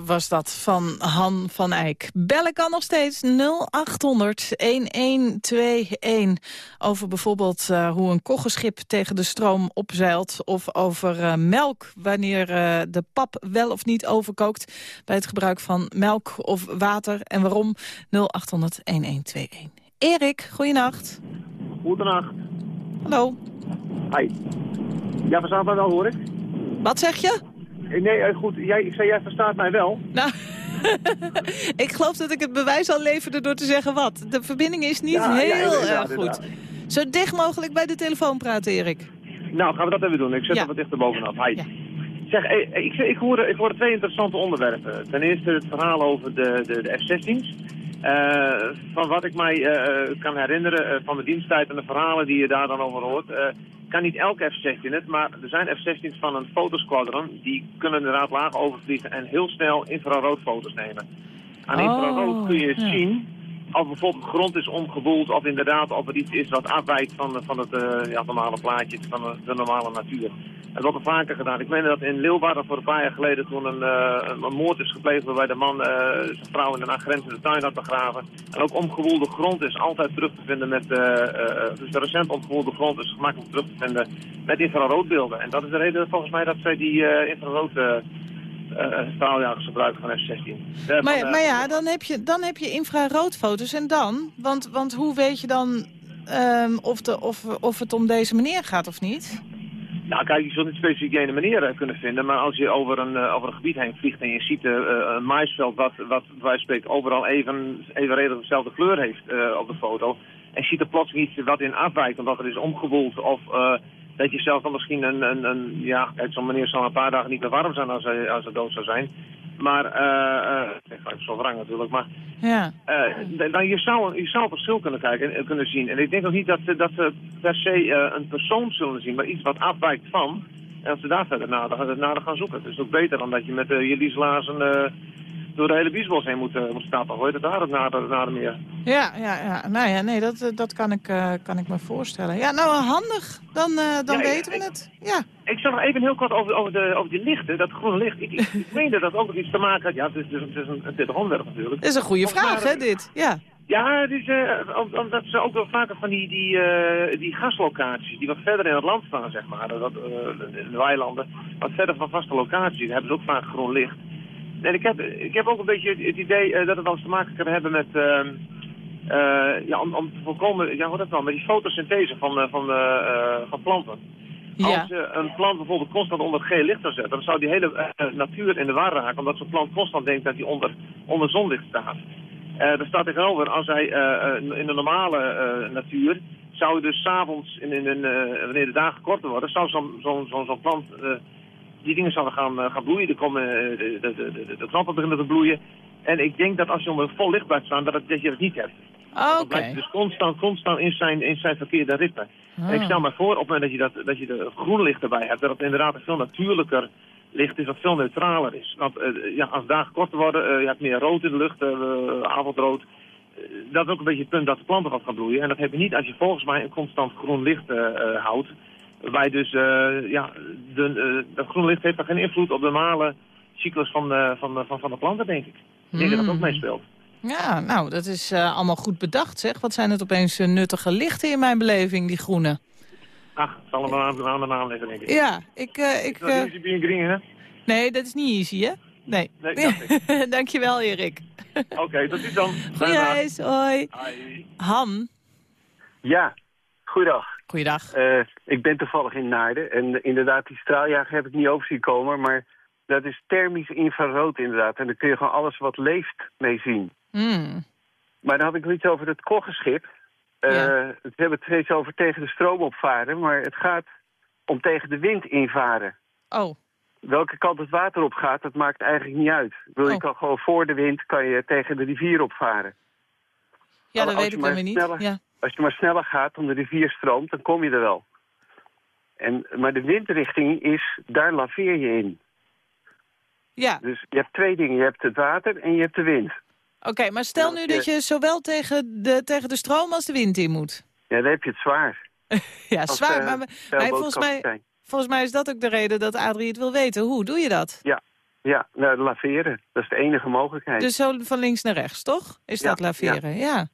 Was dat van Han van Eyck. Bellen kan nog steeds 0800-1121. Over bijvoorbeeld eh, hoe een koggenschip tegen de stroom opzeilt. Of over eh, melk, wanneer eh, de pap wel of niet overkookt... bij het gebruik van melk of water. En waarom 0800-1121. Erik, goeienacht. Goedenacht. Hallo. Hi. Ja, verstaat mij wel, hoor ik. Wat zeg je? Eh, Nee, eh, goed. Jij, ik zei, jij verstaat mij wel. Nou, (laughs) ik geloof dat ik het bewijs al leverde door te zeggen wat. De verbinding is niet Ja, ja, heel inderdaad, erg goed. inderdaad. Zo dicht mogelijk bij de telefoon praten, Erik. Nou, gaan we dat even doen. Ik zet Ja. er wat dichter bovenaf. Hi. Zeg, eh, ik, ik, hoorde, ik hoorde twee interessante onderwerpen. Ten eerste het verhaal over de, de, de F-16's. Eh, van wat ik mij kan herinneren van de diensttijd en de verhalen die je daar dan over hoort... kan niet elke F-16 het, maar er zijn F-16's van een fotosquadron... die kunnen inderdaad laag overvliegen en heel snel infraroodfoto's nemen. Aan Oh, infrarood kun je ja. zien of bijvoorbeeld grond is omgewoeld of inderdaad of er iets is wat afwijkt van, van het eh, ja, normale plaatje, van de, de normale natuur. Dat wordt er vaker gedaan. Ik meen dat in Leeuwarden voor een paar jaar geleden toen een, eh, een, moord is gepleegd waarbij de man eh, zijn vrouw in een aangrenzende tuin had begraven. En ook omgewoelde grond is altijd terug te vinden met, eh, eh, dus de recent omgewoelde grond is gemakkelijk terug te vinden met infraroodbeelden. En dat is de reden volgens mij dat zij die eh infrarood eh, eh, straaljagers gebruiken van F-16. Eh, Maar, eh, maar ja, dan heb je, dan heb je infraroodfoto's. En dan? Want, want hoe weet je dan ehm, of, de, of, of het om deze meneer gaat of niet? Nou, kijk, je zult niet specifiek ene manier eh, kunnen vinden, maar als je over een, eh, over een gebied heen vliegt en je ziet eh, eh, een maisveld wat, wat wij spreken overal even, evenredig dezelfde kleur heeft eh, op de foto, en je ziet er plots iets wat in afwijkt omdat het is omgewoeld of eh, dat je zelf dan misschien een, een, een ja, kijk, zo'n meneer zal een paar dagen niet meer warm zijn als hij, als hij dood zou zijn. Maar, eh uh, ik ga even zo wrang natuurlijk, maar Ja. eh, dan je, zou, je zou verschil kunnen kijken en kunnen zien. En ik denk ook niet dat, ze- dat ze per se eh, een persoon zullen zien, maar iets wat afwijkt van. En als ze daar verder nader, nader gaan zoeken. Het is ook beter dan dat je met uh, je lieslazen eh door de hele biesbos heen moet, eh, moet stappen. Hoor je dat daar ook nader, nader meer? Ja, ja, ja. Nou ja, nee, dat, dat kan, ik, eh, kan ik me voorstellen. Ja, nou handig. Dan, eh, dan Ja, weten we het. Ja. Ik zag nog even heel kort over, over, de, over die lichten, dat groene licht. Ik, ik, dat ook nog iets te maken had. Ja, het is, het is, een- het is een, het onderwerp natuurlijk. Dat is een goede vraag, hè, dit? Ja. Ja, het om- omdat ze ook wel vaker van die, die, die gaslocaties, die wat verder in het land staan, zeg maar, dat, in de weilanden, wat verder van vaste locaties, hebben ze ook vaak groen licht. En ik heb, ik heb ook een beetje het, idee eh, dat het alles te maken kan hebben met, ehm, eh, ja, om, om te voorkomen, ja, hoe dat nou, met die fotosynthese van, eh, van, van planten. Ja. Als je een plant bijvoorbeeld constant onder het geel licht zou zetten, dan zou die hele natuur in de war raken, omdat zo'n plant constant denkt dat hij onder, onder zonlicht staat. Er staat tegenover, als hij in de normale natuur, zou je dus s'avonds, in, in, in, wanneer de dagen korter worden, zou zo'n zo'n zo'n zo'n plant, die dingen zouden gaan, eh, gaan bloeien. Er komen, eh, de, de, de, knoppen beginnen te bloeien. En ik denk dat als je onder vol licht blijft staan, dat, het, dat je het niet hebt. Ah, blijft hij dus constant, constant in zijn, in zijn verkeerde ritme. En ik stel me voor, op het moment dat je, dat, dat je de groen licht erbij hebt, dat het inderdaad een veel natuurlijker licht is wat veel neutraler is. Want eh, ja, als dagen korter worden, je hebt meer rood in de lucht, avondrood. Dat is ook een beetje het punt dat de planten wat gaan bloeien. En dat heb je niet als je volgens mij een constant groen licht houdt. Waarbij dus, eh, ja, de, eh, dat groen licht heeft daar geen invloed op de normale cyclus van de, van, de, van, van de planten, denk ik. Ik denk dat dat ook meespeelt. Ja, nou, dat is eh, allemaal goed bedacht, zeg. Wat zijn het opeens nuttige lichten in mijn beleving, die groene. Ach, het zal er aan, aan de naam liggen, denk ik. Ja, ik... eh, ik Dat is easy being green, hè? nee, dat is niet easy, hè? Nee. Nee, dacht (laughs) Dankjewel, Erik. (laughs) Oké, tot ziens dan. Goeie reis, hoi. Han. Ja, goeiedag. Goeiedag. Eh, ik ben toevallig in Naarden. En inderdaad, die straaljager heb ik niet over zien komen. Maar dat is thermisch infrarood inderdaad. En daar kun je gewoon alles wat leeft mee zien. Hmm. Maar dan had ik nog iets over het koggenschip. Eh, We hebben het steeds over tegen de stroom opvaren. Maar het gaat om tegen de wind invaren. Oh. Welke kant het water op gaat, dat maakt eigenlijk niet uit. Wil je Oh. kan gewoon voor de wind kan je tegen de rivier opvaren. Ja, dat weet ik dan weer niet. sneller- Ja. Als je maar sneller gaat dan de rivier stroomt, dan kom je er wel. En, maar de windrichting is, daar laveer je in. Ja. Dus je hebt twee dingen. Je hebt het water en je hebt de wind. Oké, maar stel nu dat je zowel tegen de, tegen de stroom als de wind in moet. Ja, dan heb je het zwaar. (laughs) Ja, Als, zwaar. eh, maar maar volgens, mij, volgens mij is dat ook de reden dat Adrie het wil weten. Hoe doe je dat? Ja, ja nou, laveren. Dat is de enige mogelijkheid. Dus zo van links naar rechts, toch? Is Ja, dat laveren, ja.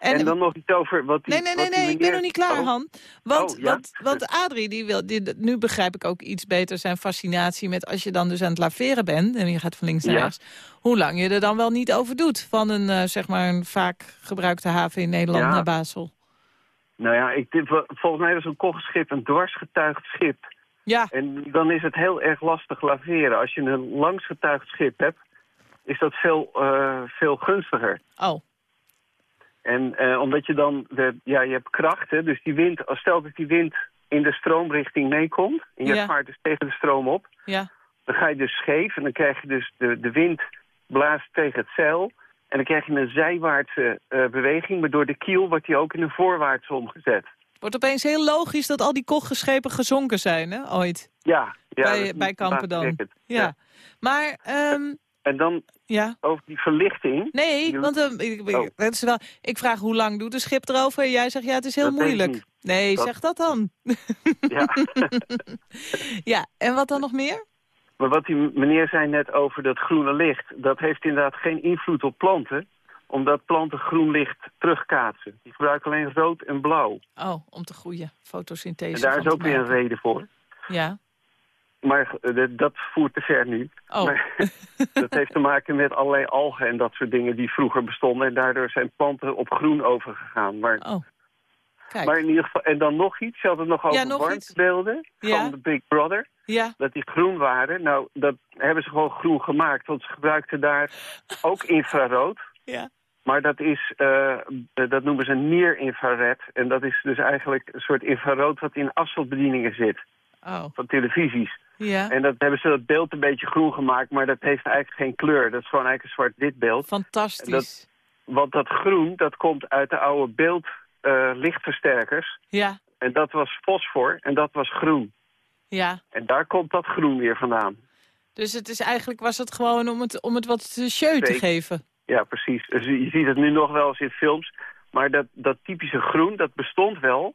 En, dan nog iets over wat die Nee, nee, nee, nee, ik ben nog niet klaar, Oh. Han. Want, Oh, ja? want, want Adrie, die wil, die, nu begrijp ik ook iets beter zijn fascinatie met als je dan dus aan het laveren bent en je gaat van links naar Ja. rechts, hoe lang je er dan wel niet over doet van een, eh, zeg maar, een vaak gebruikte haven in Nederland Ja. naar Basel. Nou ja, ik, volgens mij was een koggenschip een dwarsgetuigd schip. Ja. En dan is het heel erg lastig laveren. Als je een langsgetuigd schip hebt, is dat veel, eh, veel gunstiger. Oh. En eh, omdat je dan, de, ja, je hebt kracht, hè, dus die wind, als stel dat die wind in de stroomrichting meekomt, en je Ja. vaart dus tegen de stroom op, Ja. dan ga je dus scheef en dan krijg je dus de, de wind blaast tegen het zeil. En dan krijg je een zijwaartse eh, beweging, maar door de kiel wordt die ook in een voorwaartse omgezet. Wordt opeens heel logisch dat al die kochgeschepen gezonken zijn, hè, ooit. Ja, ja bij, bij Kampen dan. Ja. Maar, ehm, En dan ja. over die verlichting. Nee, want ehm, ik, Oh. dat is wel, ik vraag hoe lang doet een schip erover en jij zegt ja, het is heel Dat moeilijk. Nee, Dat- zeg dat dan. Ja. (laughs) ja, en wat dan nog meer? Maar wat die meneer zei net over dat groene licht, dat heeft inderdaad geen invloed op planten, omdat planten groen licht terugkaatsen. Die gebruiken alleen rood en blauw. Oh, om te groeien. Fotosynthese. En daar is ook weer een reden voor. Ja. Maar eh, dat- voert te ver nu. Oh. Maar (laughs) dat heeft te maken met allerlei algen en dat soort dingen die vroeger bestonden. En daardoor zijn planten op groen overgegaan. Maar, Oh. Kijk. maar in ieder geval, en dan nog iets, je had het nog over Ja, warmtebeelden Ja. van de Big Brother. Ja. Dat die groen waren. Nou, dat hebben ze gewoon groen gemaakt. Want ze gebruikten daar (laughs) ook infrarood. Ja. Maar dat is, eh, dat noemen ze near-infrared. En dat is dus eigenlijk een soort infrarood wat in afstandsbedieningen zit. Oh. Van televisies. Ja. En dat hebben ze dat beeld een beetje groen gemaakt, maar dat heeft eigenlijk geen kleur. Dat is gewoon eigenlijk een zwart-wit beeld. Fantastisch. Dat, want dat groen, dat komt uit de oude beeldlichtversterkers. Ja. en dat was fosfor en dat was groen. Ja. En daar komt dat groen weer vandaan. Dus het is eigenlijk was het gewoon om het, om het wat show te geven. Ja, precies. Dus je ziet het nu nog wel eens in films. Maar dat, dat typische groen, dat bestond wel.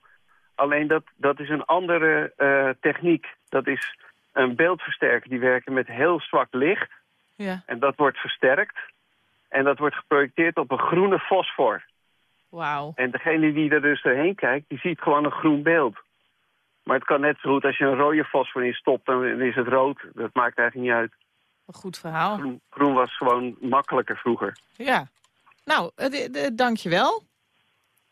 Alleen dat, dat is een andere eh, techniek. Dat is een beeldversterker. Die werken met heel zwak licht. Ja. En dat wordt versterkt. En dat wordt geprojecteerd op een groene fosfor. Wauw. En degene die er dus doorheen kijkt, die ziet gewoon een groen beeld. Maar het kan net zo goed als je een rode fosfor in stopt, dan is het rood. Dat maakt eigenlijk niet uit. Een goed verhaal. Groen, groen was gewoon makkelijker vroeger. Ja. Nou, eh, de- de- dankjewel.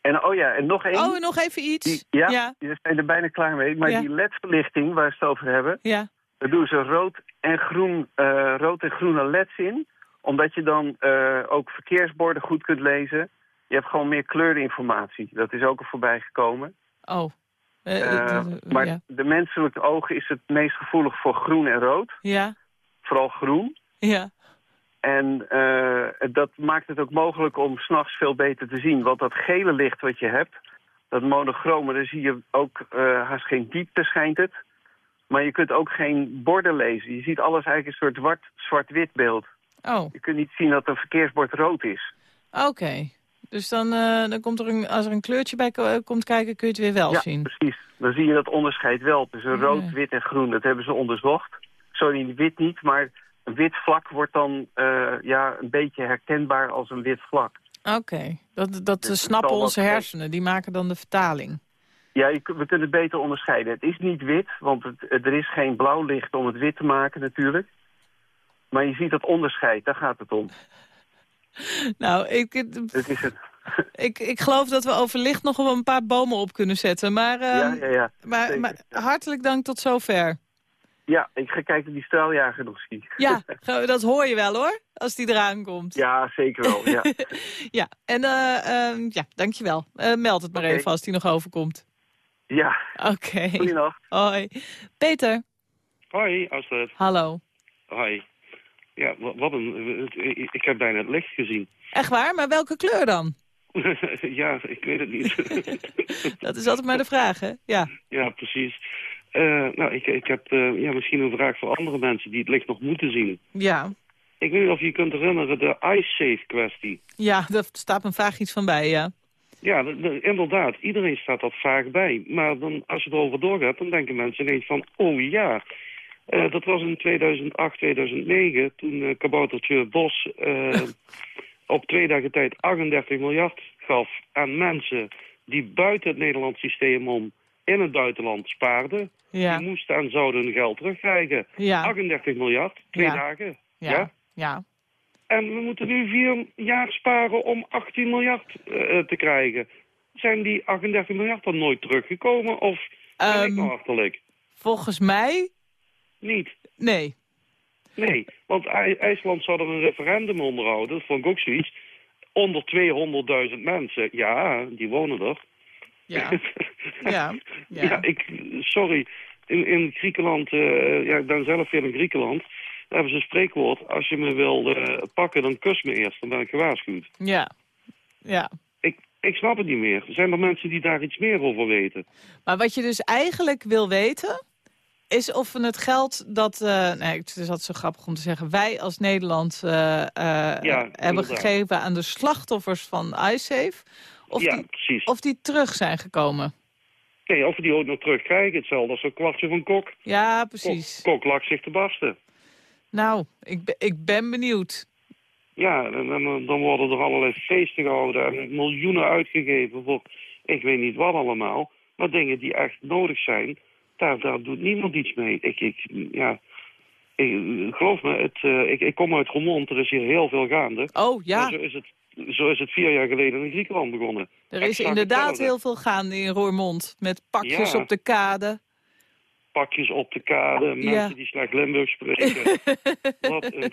En oh ja, en nog één. Oh, en nog even iets. Die, ja, Ja. die zijn er bijna klaar mee. Maar Ja. die ledverlichting waar ze het over hebben, Ja. daar doen ze rood en, groen, eh, rood en groene leds in. Omdat je dan eh, ook verkeersborden goed kunt lezen. Je hebt gewoon meer kleurinformatie. Dat is ook al voorbij gekomen. Oh. Eh, maar ja. de menselijke oog is het meest gevoelig voor groen en rood. Ja. Vooral groen. Ja. En eh, dat maakt het ook mogelijk om s'nachts veel beter te zien. Want dat gele licht wat je hebt, dat monochrome, daar zie je ook eh, haast geen diepte schijnt het. Maar je kunt ook geen borden lezen. Je ziet alles eigenlijk een soort zwart- zwart-wit beeld. Oh, Je kunt niet zien dat een verkeersbord rood is. oké. Dus dan, eh, dan komt er een, als er een kleurtje bij ko- komt kijken, kun je het weer wel ja, zien. precies. Dan zie je dat onderscheid wel tussen Ja. rood, wit en groen. Dat hebben ze onderzocht. Sorry, wit niet, maar een wit vlak wordt dan eh, ja, een beetje herkenbaar als een wit vlak. Oké, dat, dat Dus snappen onze hersenen. Die maken dan de vertaling. Ja, we kunnen het beter onderscheiden. Het is niet wit, want het, er is geen blauw licht om het wit te maken natuurlijk. Maar je ziet dat onderscheid, daar gaat het om. (laughs) Nou, ik, Het is het. (laughs) ik, ik geloof dat we over licht nog wel een paar bomen op kunnen zetten. Maar, Ja, ehm, ja, ja. maar, maar hartelijk dank tot zover. Ja, ik ga kijken of die straaljager nog zie. Ja, (laughs) dat hoor je wel hoor, als die eraan komt. Ja, zeker wel. Ja. (laughs) Ja, en eh ehm, ja, dankjewel. Eh meld het maar even als die nog overkomt. ja. Oké. Goedenacht. (laughs) Hoi. Peter, Hoi, Astrid. hallo. Hoi. Ja, wa- wat een... het- Ik heb bijna het licht gezien. Echt waar? Maar welke kleur dan? ja, ik weet het niet. Dat is altijd maar de vraag, hè? Ja. ja, precies. Eh, nou, ik, ik heb eh, ja, misschien een vraag voor andere mensen die het licht nog moeten zien. Ja. Ik weet niet of je je kunt herinneren de iSafe kwestie. Ja, daar staat me vaag iets van bij, ja. Ja, de- de- inderdaad. Iedereen staat dat vaag bij. Maar dan, als je erover doorgaat, dan denken mensen ineens van... oh ja, Eh, dat was in 2008, 2009... toen kaboutertje Bos (laughs) op twee dagen tijd 38 miljard gaf aan mensen... die buiten het Nederlands systeem om in het buitenland spaarden. Ja. Die moesten en zouden hun geld terugkrijgen. Ja. 38 miljard, twee Ja. dagen. Ja. Ja. En we moeten nu vier jaar sparen om 18 miljard eh, te krijgen. Zijn die 38 miljard dan nooit teruggekomen? Of ben ik Ehm, nou achterlijk? Volgens mij Niet. Nee. Nee, want IJ- IJsland zou er een referendum onderhouden. Dat vond ik ook zoiets. Onder 200.000 mensen. Ja, die wonen er. Ja. (laughs) Ja. Ja. Ja, ik, sorry. In, in Griekenland, eh, ja, ik ben zelf veel in Griekenland. Daar hebben ze een spreekwoord. Als je me wil eh, pakken, dan kus me eerst. Dan ben ik gewaarschuwd. Ja. Ja. Ik, ik snap het niet meer. Zijn er mensen die daar iets meer over weten? Maar wat je dus eigenlijk wil weten... is of we het geld dat... eh nee, het is altijd zo grappig om te zeggen... wij als Nederland hebben inderdaad. gegeven aan de slachtoffers van iSafe... Of, Ja, die, precies. of die terug zijn gekomen. Nee, of we die ooit nog terugkrijgen. Hetzelfde als een kwartje van Kok. Ja, precies. Kok, Kok lag zich te barsten. Nou, ik, ben- ik ben benieuwd. Ja, en dan worden er allerlei feesten gehouden en miljoenen uitgegeven voor ik weet niet wat allemaal. Maar dingen die echt nodig zijn, daar, daar doet niemand iets mee. Ik, ik, ja, ik, geloof me, het, eh, ik, ik kom uit Roermond, er is hier heel veel gaande. Oh, ja. Maar zo is het, zo is het vier jaar geleden in Griekenland begonnen. Er is inderdaad heel veel gaande in Roermond. Met pakjes Ja. op de kade. Pakjes op de kade, mensen Ja. die slecht Limburg spreken. (laughs) Wat een,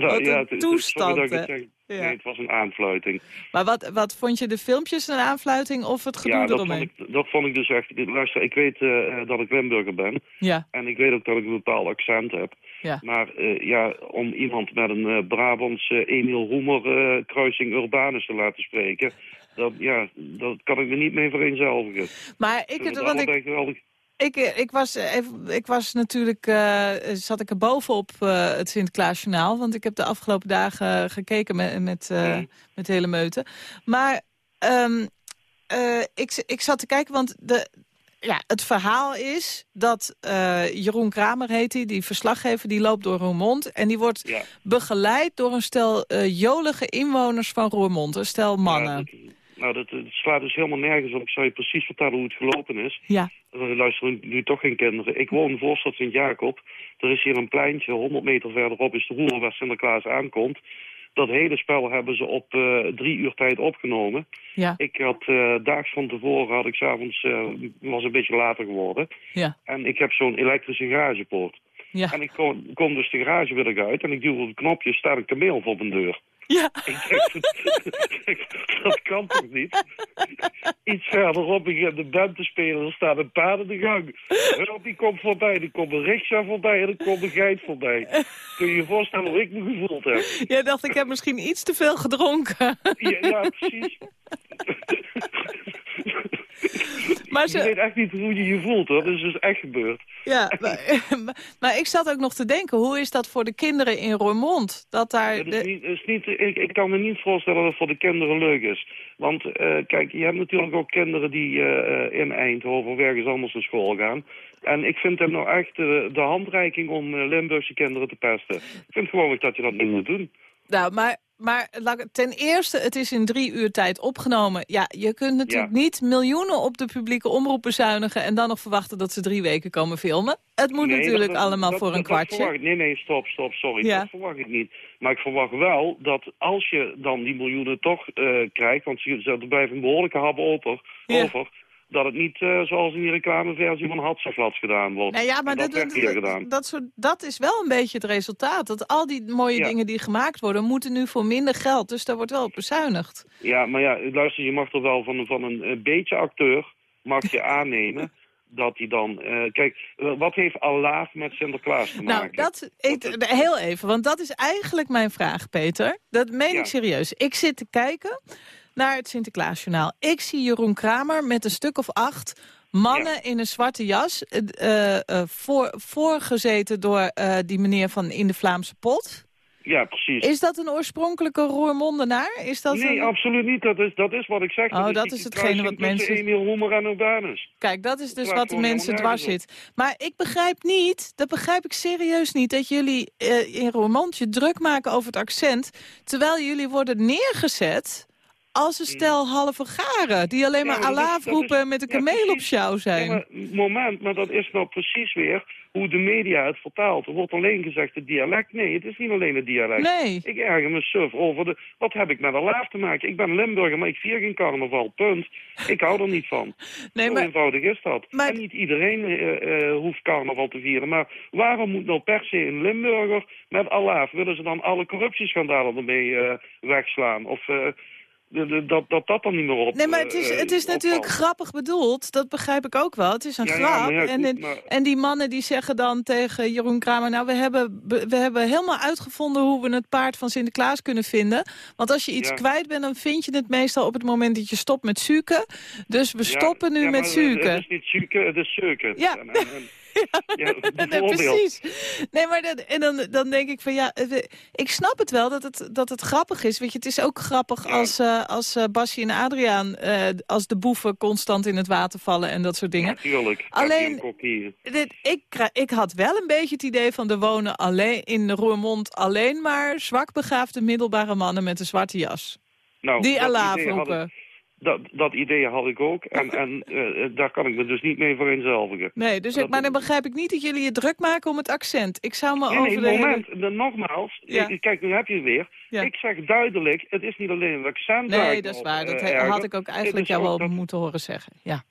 Wat (laughs) een het- toestand, het. Ja. Nee, het was een aanfluiting. Maar wat, wat vond je de filmpjes een aanfluiting of het gedoe Ja, dat vond, eromheen? ik, dat vond ik dus echt... Luister, ik weet eh, dat ik Limburger ben. Ja. En ik weet ook dat ik een bepaald accent heb. Ja. Maar eh, ja, om iemand met een eh Brabantse Emiel Roemer eh, kruising Urbanus te laten spreken... Dat, ja, dat kan ik me niet mee vereenzelvigen. Maar ik, het, want ik, geweldig. Ik, eh, ik, was, eh, even, ik was natuurlijk, eh, zat ik er bovenop eh, het Sinterklaasjournaal. Want ik heb de afgelopen dagen gekeken met, met, eh, met hele meuten. Maar ehm, eh, ik, ik zat te kijken, want de, ja, het verhaal is dat Jeroen Kramer heet hij, die verslaggever, die loopt door Roermond. En die wordt begeleid door een stel jolige inwoners van Roermond. Een stel mannen. Nou, dat, slaat dus helemaal nergens op. Ik zou je precies vertellen hoe het gelopen is. Ja. Er luisteren nu toch geen kinderen. Ik woon in Voorstad Sint-Jacob. Er is hier een pleintje, 100 meter verderop is de roer waar Sinterklaas aankomt. Dat hele spel hebben ze op eh, drie uur tijd opgenomen. Ja. Ik had eh, daags van tevoren, had ik s'avonds, eh was een beetje later geworden. Ja. En ik heb zo'n elektrische garagepoort. Ja. En ik kom, kom dus de garage weer uit en ik duw op het knopje, staat een kameel voor mijn deur. Ja. (laughs) Dat kan toch niet? Iets verderop begint de band te spelen, er staat een paard in de gang. Hulp, die komt voorbij, er komt een rickshaw voorbij en er komt een geit voorbij. Kun je je voorstellen hoe ik me gevoeld heb? Jij dacht, ik heb misschien iets te veel gedronken. Ja, ja precies. (laughs) Maar Je weet echt niet hoe je je voelt, hoor. Dat is dus echt gebeurd. Ja, (laughs) maar, (laughs) maar ik zat ook nog te denken, hoe is dat voor de kinderen in Roermond? Dat daar... Is de- niet, is niet, ik, ik kan me niet voorstellen dat het voor de kinderen leuk is. Want eh, kijk, je hebt natuurlijk ook kinderen die eh, in Eindhoven of ergens anders naar school gaan. En ik vind het nou echt eh, de handreiking om Limburgse kinderen te pesten. Ik vind gewoon dat je dat niet moet doen. Nou, maar, maar ten eerste, het is in drie uur tijd opgenomen. Ja, je kunt natuurlijk niet miljoenen op de publieke omroep bezuinigen... en dan nog verwachten dat ze drie weken komen filmen. Het moet Nee, natuurlijk dat- allemaal dat- voor een dat- kwartje. verwacht nee, nee, stop, stop, sorry. Ja. Dat verwacht ik niet. Maar ik verwacht wel dat als je dan die miljoenen toch eh, krijgt... want ze- er blijft een behoorlijke hap over... Ja. over dat het niet eh, zoals in die reclameversie van Hatsaflats gedaan wordt. Nou ja, maar dat, dat, hier gedaan. dat, dat, soort, dat is wel een beetje het resultaat. Dat al die mooie Ja. dingen die gemaakt worden, moeten nu voor minder geld. Dus daar wordt wel op bezuinigd. Ja, maar ja, luister, je mag er wel van, van een, beetje acteur... mag je (laughs) aannemen dat hij dan... eh, kijk, eh, wat heeft Allah met Sinterklaas te maken? Nou, dat, ik, heel even, want dat is eigenlijk mijn vraag, Peter. Dat meen Ja. ik serieus. Ik zit te kijken naar het Sinterklaasjournaal. Ik zie Jeroen Kramer met een stuk of acht mannen in een zwarte jas... eh, eh, eh, voor, voorgezeten door die meneer van In de Vlaamse Pot. Ja, precies. Is dat een oorspronkelijke Roermondenaar? Is dat nee, een... absoluut niet. Dat is, dat is wat ik zeg. Oh, dat is hetgene wat mensen- Emiel Roemer en Urbanus. Kijk, dat is dus wat de mensen dwars zit. Maar ik begrijp niet, dat begrijp ik serieus niet... dat jullie eh, in Roermond je druk maken over het accent... terwijl jullie worden neergezet als een stel halve garen... die alleen. Ja, maar maar Allah dat roepen met een kameel op sjouw zijn. Ja, maar, moment, maar dat is nou precies weer hoe de media het vertaalt. Er wordt alleen gezegd het dialect. Nee, het is niet alleen het dialect. Nee. Ik erger me suf over de... Wat heb ik met Allah te maken? Ik ben Limburger, maar ik vier geen carnaval. Punt. Ik hou er niet van. (laughs) Nee, Zo maar- eenvoudig is dat. En niet iedereen eh, eh, hoeft carnaval te vieren. Maar waarom moet nou per se een Limburger met Allah? Willen ze dan alle corruptieschandalen ermee eh, wegslaan? Of... dat, dat dat dan niet meer op Nee, maar het is, eh, het is natuurlijk opvalt. grappig bedoeld. Dat begrijp ik ook wel. Het is een Ja, grap. ja, en, en- maar- en die mannen die zeggen dan tegen Jeroen Kramer... nou, we hebben, be- we hebben helemaal uitgevonden hoe we het paard van Sinterklaas kunnen vinden. Want als je iets kwijt bent, dan vind je het meestal op het moment dat je stopt met zuiken. Dus we stoppen nu ja, met zuiken. Het is niet zuiken, het is zeuken. Ja. En, en- ja, (laughs) Nee, precies. Nee, maar dat, en dan, dan denk ik van ja, ik snap het wel dat het, dat het grappig is. Weet je, het is ook grappig als, eh als eh, Basje en Adriaan, eh, als de boeven constant in het water vallen en dat soort dingen. Natuurlijk. Alleen-. Dit, ik, ik had wel een beetje het idee van er wonen alleen, in Roermond alleen maar zwakbegaafde middelbare mannen met een zwarte jas. Nou, die Allah roepen. Dat, dat idee had ik ook. En, en eh, daar kan ik me dus niet mee vereenzelvigen. Nee, dus ik, maar dan begrijp ik niet dat jullie je druk maken om het accent. Ik zou me Nee, over nee, hele- moment. Dan nogmaals. Ja. Kijk, nu heb je het weer. Ja. Ik zeg duidelijk, het is niet alleen het accent. Nee, dat is waar. op, Dat eh, had ik ook eigenlijk jou wel dat- moeten horen zeggen. Ja.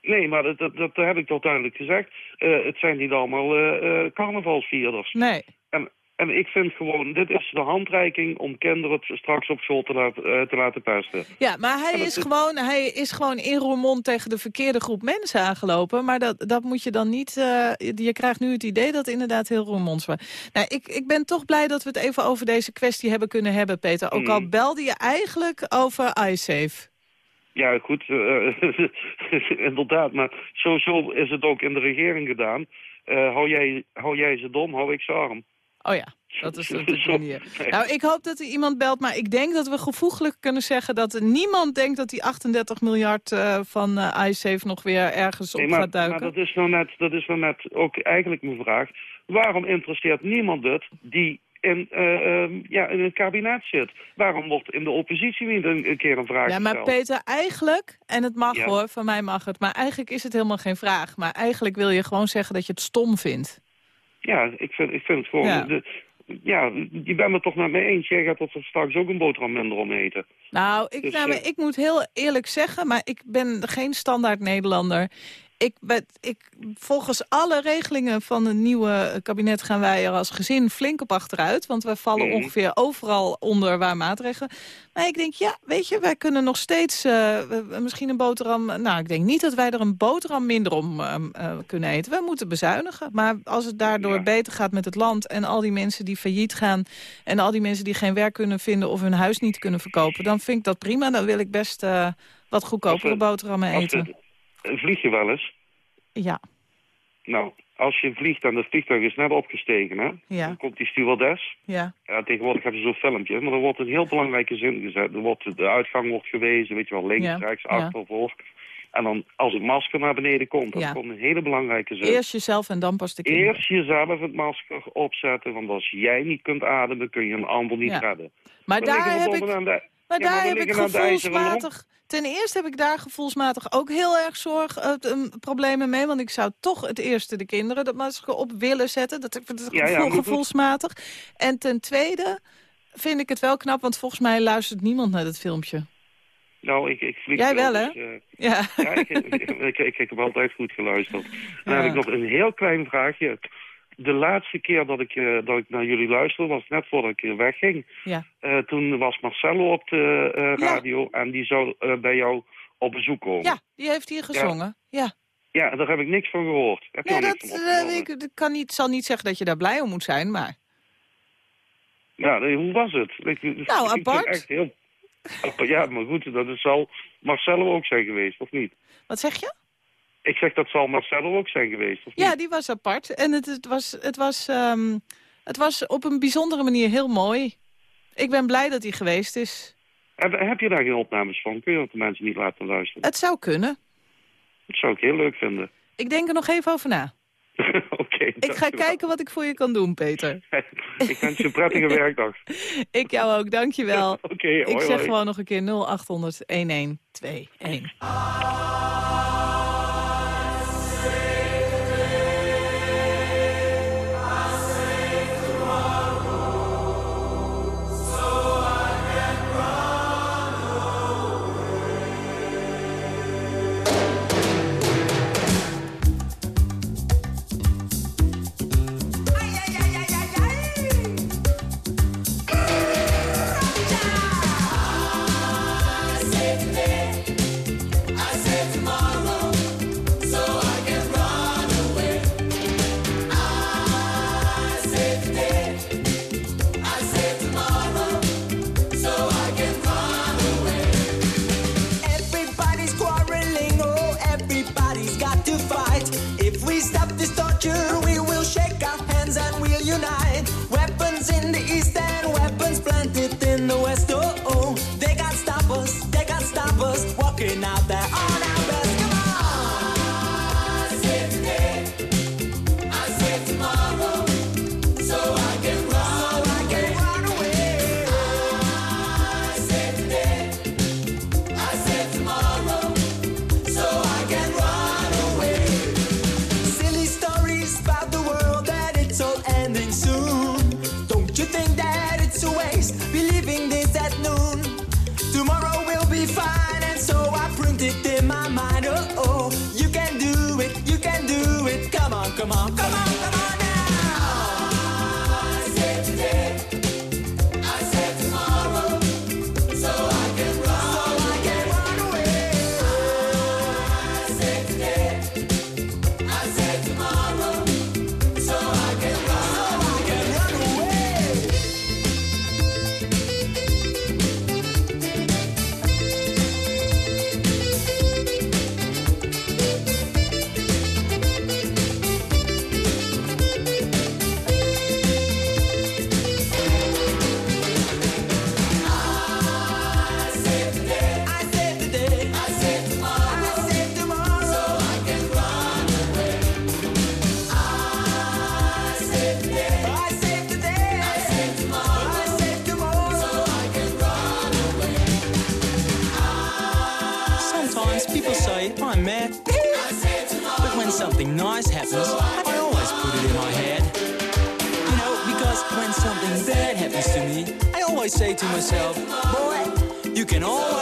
Nee, maar dat, dat, dat heb ik toch duidelijk gezegd. Eh, het zijn niet allemaal eh, eh, carnavalsvierders. Nee. En, en ik vind gewoon, dit is de handreiking om kinderen het straks op school te, laten eh, te laten pesten. Ja, maar hij is, gewoon, hij is gewoon in Roermond tegen de verkeerde groep mensen aangelopen. Maar dat, dat moet je dan niet... eh, je krijgt nu het idee dat inderdaad heel Roermonds was. Nou, ik, ik ben toch blij dat we het even over deze kwestie hebben kunnen hebben, Peter. Ook al Mhm. belde je eigenlijk over iSafe. Ja, goed, eh, (laughs) inderdaad. Maar zo is het ook in de regering gedaan. Hou, jij, hou jij ze dom, hou ik ze arm. Oh ja, dat is de (laughs) manier. nee. Nou, ik hoop dat er iemand belt, maar ik denk dat we gevoeglijk kunnen zeggen... dat niemand denkt dat die 38 miljard eh, van iSafe nog weer ergens op maar, gaat duiken. maar dat is, nou net, dat is nou net ook eigenlijk mijn vraag. Waarom interesseert niemand het die in, ehm, ja, in het kabinet zit? Waarom wordt in de oppositie niet een, een keer een vraag Ja, maar gesteld? Peter, eigenlijk, en het mag Ja. hoor, van mij mag het... maar eigenlijk is het helemaal geen vraag. Maar eigenlijk wil je gewoon zeggen dat je het stom vindt. Ja, ik vind, ik vind het gewoon... Ja. De, ja, je bent het toch met mij eens. Jij gaat er straks ook een boterham minder om eten. Nou, ik, Dus, nou, eh, ik moet heel eerlijk zeggen, maar ik ben geen standaard Nederlander. Ik ben, ik, volgens alle regelingen van het nieuwe kabinet gaan wij er als gezin flink op achteruit. Want wij vallen Mhm. ongeveer overal onder waar maatregelen. Maar ik denk, ja, weet je, wij kunnen nog steeds eh, misschien een boterham... Nou, ik denk niet dat wij er een boterham minder om eh, eh, kunnen eten. We moeten bezuinigen. Maar als het daardoor beter gaat met het land... en al die mensen die failliet gaan... en al die mensen die geen werk kunnen vinden... of hun huis niet kunnen verkopen... dan vind ik dat prima. Dan wil ik best eh, wat goedkopere boterhammen eten. Vlieg je wel eens? Ja. Nou, als je vliegt en het vliegtuig is net opgestegen, hè? Ja. Dan komt die stewardess. Ja. Ja, tegenwoordig heb je zo'n filmpje, maar er wordt een heel belangrijke zin gezet. Er wordt, de uitgang wordt gewezen, weet je wel, links, Ja, rechts, ja. achter, voor. En dan, als het masker naar beneden komt, dan Ja. komt een hele belangrijke zin. Eerst jezelf en dan pas de kinderen. Eerst jezelf het masker opzetten, want als jij niet kunt ademen, kun je een ander niet Ja. redden. Maar daar heb ik- de- Maar Ja, daar heb ik gevoelsmatig... Ten eerste heb ik daar gevoelsmatig ook heel erg zorg, um, problemen mee. Want ik zou toch het eerste de kinderen dat masker op willen zetten. Dat, dat Ja, gevoel- maar goed. gevoelsmatig. En ten tweede vind ik het wel knap, want volgens mij luistert niemand naar dat filmpje. Nou, ik, ik vlieg Jij wel, hè? dus, eh, Ja. Ja, ik, ik, ik, ik heb altijd goed geluisterd. Dan heb ik nog een heel klein vraagje. De laatste keer dat ik, eh, dat ik naar jullie luisterde, was net voordat ik hier wegging. Ja. Eh, toen was Marcello op de eh, Ja. radio en die zou eh, bij jou op bezoek komen. Ja, die heeft hier gezongen. Ja. Ja, daar heb ik niks van gehoord. Heb Nee, dat, eh, ik kan niet, zal niet zeggen dat je daar blij om moet zijn, maar... Ja, nee, hoe was het? Ik, Nou, ik apart. Echt heel... (laughs) Ja, maar goed, dat is zal Marcello ook zijn geweest, of niet? Wat zeg je? Ik zeg dat zal Marcello ook zijn geweest, of niet? Ja, die was apart. En het, het, was, het, was, ehm, het was op een bijzondere manier heel mooi. Ik ben blij dat hij geweest is. Heb, heb je daar geen opnames van? Kun je dat de mensen niet laten luisteren? Het zou kunnen. Dat zou ik heel leuk vinden. Ik denk er nog even over na. (laughs) Oké. Ik ga kijken wat ik voor je kan doen, Peter. (laughs) Ik wens je een prettige (laughs) werkdag. Ik jou ook, dankjewel. Oké, Ik hoi, zeg hoi. gewoon nog een keer 0800 1121. to myself, boy, you can always